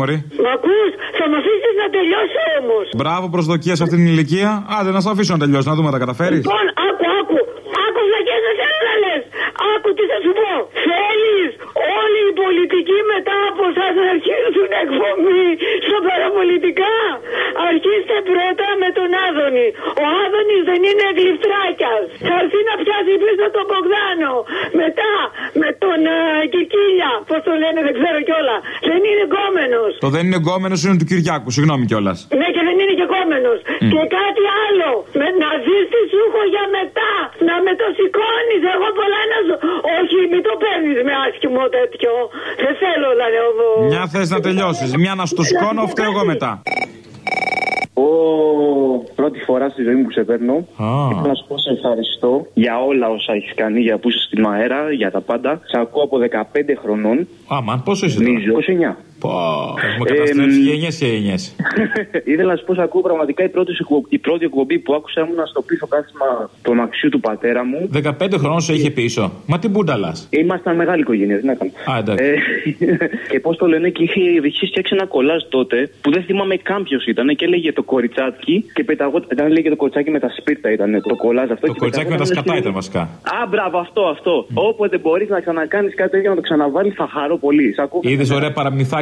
Speaker 19: Μωρή.
Speaker 13: Μ' ακούς; Θα με αφήσεις να τελειώσω όμως.
Speaker 19: Μπράβο, προσδοκία σε αυτήν την ηλικία. Άντε, να σε αφήσω να τελειώσει, να δούμε, τα καταφέρεις.
Speaker 13: Λοιπόν, άκου, άκου. Άκου βλακές δεν θέλω να λες. Άκου τι θα σου πω. Θέλεις όλοι οι πολιτικοί μετά από εσάς να αρχίσουν εκπομπή στα παραπολιτικά. Αρχίστε πρώτα με τον Άδωνη. Ο Άδωνης δεν είναι γλυφτράκιας. Θα έρθει να πιάσει πίσω τον Μπογδάνο. Μετά με τον ε, Κικίλια. Πώς το λένε δεν ξέρω κιόλα. Δεν είναι γκόμενος.
Speaker 19: Το δεν είναι γκόμενος είναι του Κυριάκου, συγγνώμη κιόλας.
Speaker 13: Ναι, και δεν είναι και κόμενος. Και κάτι άλλο. Με να δεις τη σούχο για μετά. Να με το σηκώνεις. Εγώ πολλά να σου. Όχι, μην το παίρνεις με άσχημο τέτοιο. Δεν θέλω να λέω.
Speaker 19: Μια θες να τελειώσει, μια να σου το σηκώνω, φταίω εγώ μετά.
Speaker 28: Εγώ πρώτη φορά στη ζωή μου που σε παίρνω. Θέλω να σου πω σε ευχαριστώ για όλα όσα έχεις κάνει, για που είσαι στην αέρα, για τα πάντα. Σε ακούω από 15 χρονών.
Speaker 19: Αμαν, πόσο είσαι τώρα;
Speaker 28: Νομίζω 29.
Speaker 19: Πω, έχουμε καταστρέψει γενιές και γενιές.
Speaker 28: Ήθελα να σου πω, σε ακούω πραγματικά η πρώτη, εκπομπή- η πρώτη εκπομπή που άκουσα ήμουν στο πίσω κάθισμα του αμαξιού του πατέρα μου.
Speaker 19: 15 χρόνων σε είχε πίσω. Μα τι μπουνταλά.
Speaker 28: Ήμασταν μεγάλη οικογένεια, τι να κάνω.
Speaker 19: Α, εντάξει.
Speaker 28: Ε, και πώς το λένε, και είχε, είχε φτιάξει ένα κολλάζ τότε που δεν θυμάμαι καν ποιος ήταν και έλεγε το κοριτσάκι και πεταγόταν. Ήταν λέγε το κοριτσάκι με τα σπίρτα ήταν το κολλάζ αυτό.
Speaker 19: Το
Speaker 28: και
Speaker 19: κοριτσάκι με τα
Speaker 28: πεταγόταν
Speaker 19: σκατά
Speaker 28: στη-
Speaker 19: ήταν βασικά.
Speaker 28: Α, μπράβο, αυτό, αυτό. Όποτε μπορείς να ξανακάνεις κάτι τέτοιο να το ξαναβάλεις, θα χαρώ πολύ. Σ' ακούω.
Speaker 19: Είδες ωραία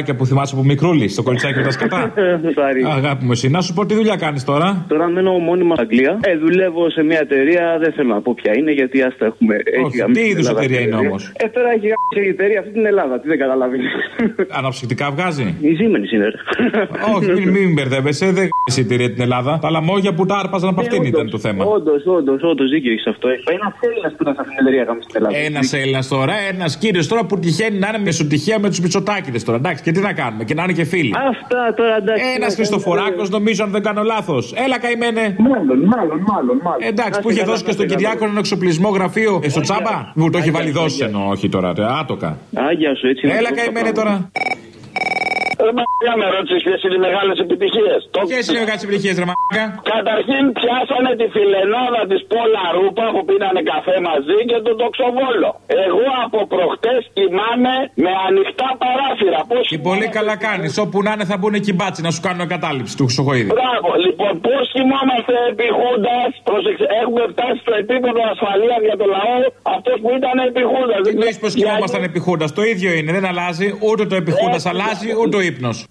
Speaker 19: παραμυθάκια που θυμάσαι από μικρούλη στο κοριτσάκι με τα σκατά;
Speaker 28: Sorry.
Speaker 19: Αγάπη μου, εσύ να σου πω τι δουλειά κάνεις τώρα;
Speaker 28: Τώρα μένω μόνιμα Αγγλία. Ε, δουλεύω σε μια εταιρεία, δεν θέλω να πω ποια είναι, γιατί ας τα έχουμε. έχει γαμίσει
Speaker 19: τι
Speaker 28: την
Speaker 19: είδους
Speaker 28: Ελλάδα
Speaker 19: εταιρεία
Speaker 28: αυτή
Speaker 19: είναι
Speaker 28: η
Speaker 19: όμως;
Speaker 28: Ε, τώρα έχει γαμίσει η εταιρεία αυτή την Ελλάδα, τι δεν καταλαβαίνεις.
Speaker 19: Αναψυκτικά βγάζει;
Speaker 28: Η Siemens είναι. ρε.
Speaker 19: Όχι, μην, μην μπερδεύεσαι, δεν γ***ει η εταιρεία την Ελλάδα. Τα λαμόγια που τα άρπαζαν από αυτήν ήταν το θέμα.
Speaker 28: Όντως, όντως, όντως, δίκιο έχεις αυτό. Ένα Έλληνας που ήταν σε αυτήν την εταιρεία γάμισε στην Ελλάδα.
Speaker 19: Ένας Έλληνας τώρα, ένας κύριος τώρα που τυχαίνει να είναι μεσοτυχία με τους μισοτάκιδες τώρα. Εντάξει, και τι να κάνουμε, και να είναι και φίλοι.
Speaker 28: Αυτά τώρα εντάξει.
Speaker 19: Ένας Χριστοφοράκος, νομίζω, αν δεν κάνω λάθος. Έλα, καημένε.
Speaker 28: Μάλλον, μάλλον, μάλλον. μάλλον.
Speaker 19: Εντάξει, που
Speaker 28: Να
Speaker 19: είχε
Speaker 28: είστε
Speaker 19: δώσει και
Speaker 28: καλά,
Speaker 19: στον
Speaker 28: να είστε
Speaker 19: Κυριάκο ένα εξοπλισμό γραφείο ε, στο τσάμπα; Μου το έχει βάλει δώσει εννοώ, όχι τώρα, τε, άτοκα.
Speaker 28: καλά. Άγια σου, έτσι.
Speaker 19: Έλα, καημένε τώρα.
Speaker 17: Ρε μαγιά με ρώτησες ποιες είναι οι μεγάλες επιτυχίες;
Speaker 19: Ποιες είναι οι μεγάλες επιτυχίες, ρε μαλάκα;
Speaker 17: Καταρχήν πιάσανε τη φιλενάδα της Πόλα Ρούπα που πίνανε καφέ μαζί και τον τοξοβόλο. Εγώ από προχτές κοιμάμαι με ανοιχτά παράθυρα. Πώς
Speaker 19: Και πολύ καλά κάνεις. Όπου να είναι θα μπουν εκεί μπάτσι να σου κάνουν εγκατάλειψη του Χρυσοχοίδη.
Speaker 17: Μπράβο, λοιπόν, πώς κοιμόμαστε επί Χούντα, έχουμε φτάσει στο επίπεδο ασφαλείας για το λαό, αυτός που ήταν επί Χούντα.
Speaker 19: Τι νοεί πως κοιμόμασταν επιχούντας; Το ίδιο είναι, δεν αλλάζει. Ούτε το επιχούντας αλλάζει, ούτε ο ύπνος.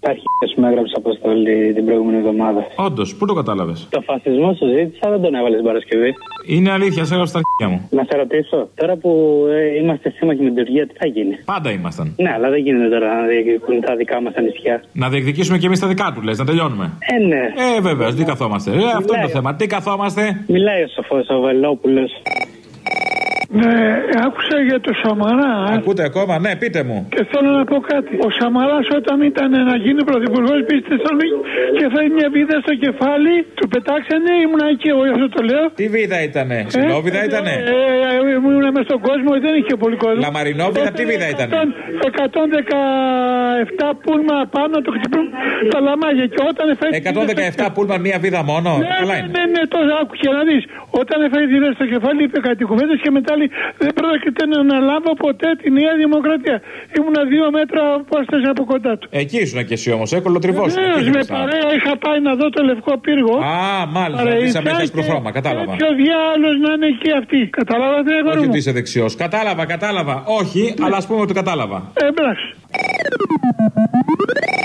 Speaker 29: Τα αρχίδια σου με έγραψε αποστολή την προηγούμενη εβδομάδα.
Speaker 19: Όντως, πού το κατάλαβες;
Speaker 29: Το φασισμό σου ζήτησα, δεν τον έβαλες την Παρασκευή.
Speaker 19: Είναι αλήθεια, σε έγραψε τα αρχίδια μου.
Speaker 29: Να σε ρωτήσω, τώρα που ε, είμαστε σύμμαχοι με την Τουρκία, τι θα γίνει;
Speaker 19: Πάντα ήμασταν.
Speaker 29: Ναι, αλλά δεν γίνεται τώρα να διεκδικούν τα δικά μας τα νησιά.
Speaker 19: Να διεκδικήσουμε και εμείς τα δικά του, λες, να τελειώνουμε.
Speaker 29: Ε, ναι.
Speaker 19: Ε, βέβαια, τι καθόμαστε. Ε, αυτό είναι το θέμα. Τι καθόμαστε;
Speaker 29: Μιλάει ο σοφός ο Βελόπουλο.
Speaker 30: Ναι, άκουσα για το Σαμαρά.
Speaker 19: Ακούτε ακόμα, ναι, πείτε μου.
Speaker 30: Και θέλω να πω κάτι. Ο Σαμαράς όταν ήταν να γίνει πρωθυπουργός πήγε στη Θεσσαλονίκη και φέρει μια βίδα στο κεφάλι, του πετάξανε, ήμουν εκεί, εγώ αυτό το λέω.
Speaker 19: Τι βίδα ήτανε, Ξυλόβιδα ήτανε;
Speaker 30: Ε, ε, ήμουν μέσα στον κόσμο, δεν είχε πολύ κόσμο.
Speaker 19: Λαμαρινόβιδα, τι βίδα ήτανε;
Speaker 30: 117 πούλμα πάνω το χτυπούν τα λαμάγια και όταν έφερε.
Speaker 19: 117 πούλμα μία βίδα μόνο;
Speaker 30: Ναι,
Speaker 19: Καλά
Speaker 30: ναι,
Speaker 19: είναι.
Speaker 30: ναι, ναι, τώρα άκουγε να δεις. Όταν έφερε τη βίδα στο κεφάλι είπε κάτι κουβέντες και μετά λέει πάλι δεν πρόκειται να αναλάβω ποτέ τη Νέα Δημοκρατία. Ήμουνα δύο μέτρα απόσταση από κοντά του.
Speaker 19: Εκεί ήσουν και εσύ όμως, έκολο
Speaker 30: Βεβαίως, με παρέα είχα πάει να δω το λευκό πύργο.
Speaker 19: Α, μάλιστα,
Speaker 30: Παρεϊτσά
Speaker 19: είσαι αμέσω
Speaker 30: και
Speaker 19: προχρώμα, κατάλαβα.
Speaker 30: Ποιος διάλογο να είναι εκεί αυτή. Καταλάβατε, αγόρι
Speaker 19: Όχι
Speaker 30: μου.
Speaker 19: ότι είσαι δεξιός. Κατάλαβα, κατάλαβα. Όχι, αλλά ας πούμε ότι κατάλαβα.
Speaker 30: Ε, μπράβο.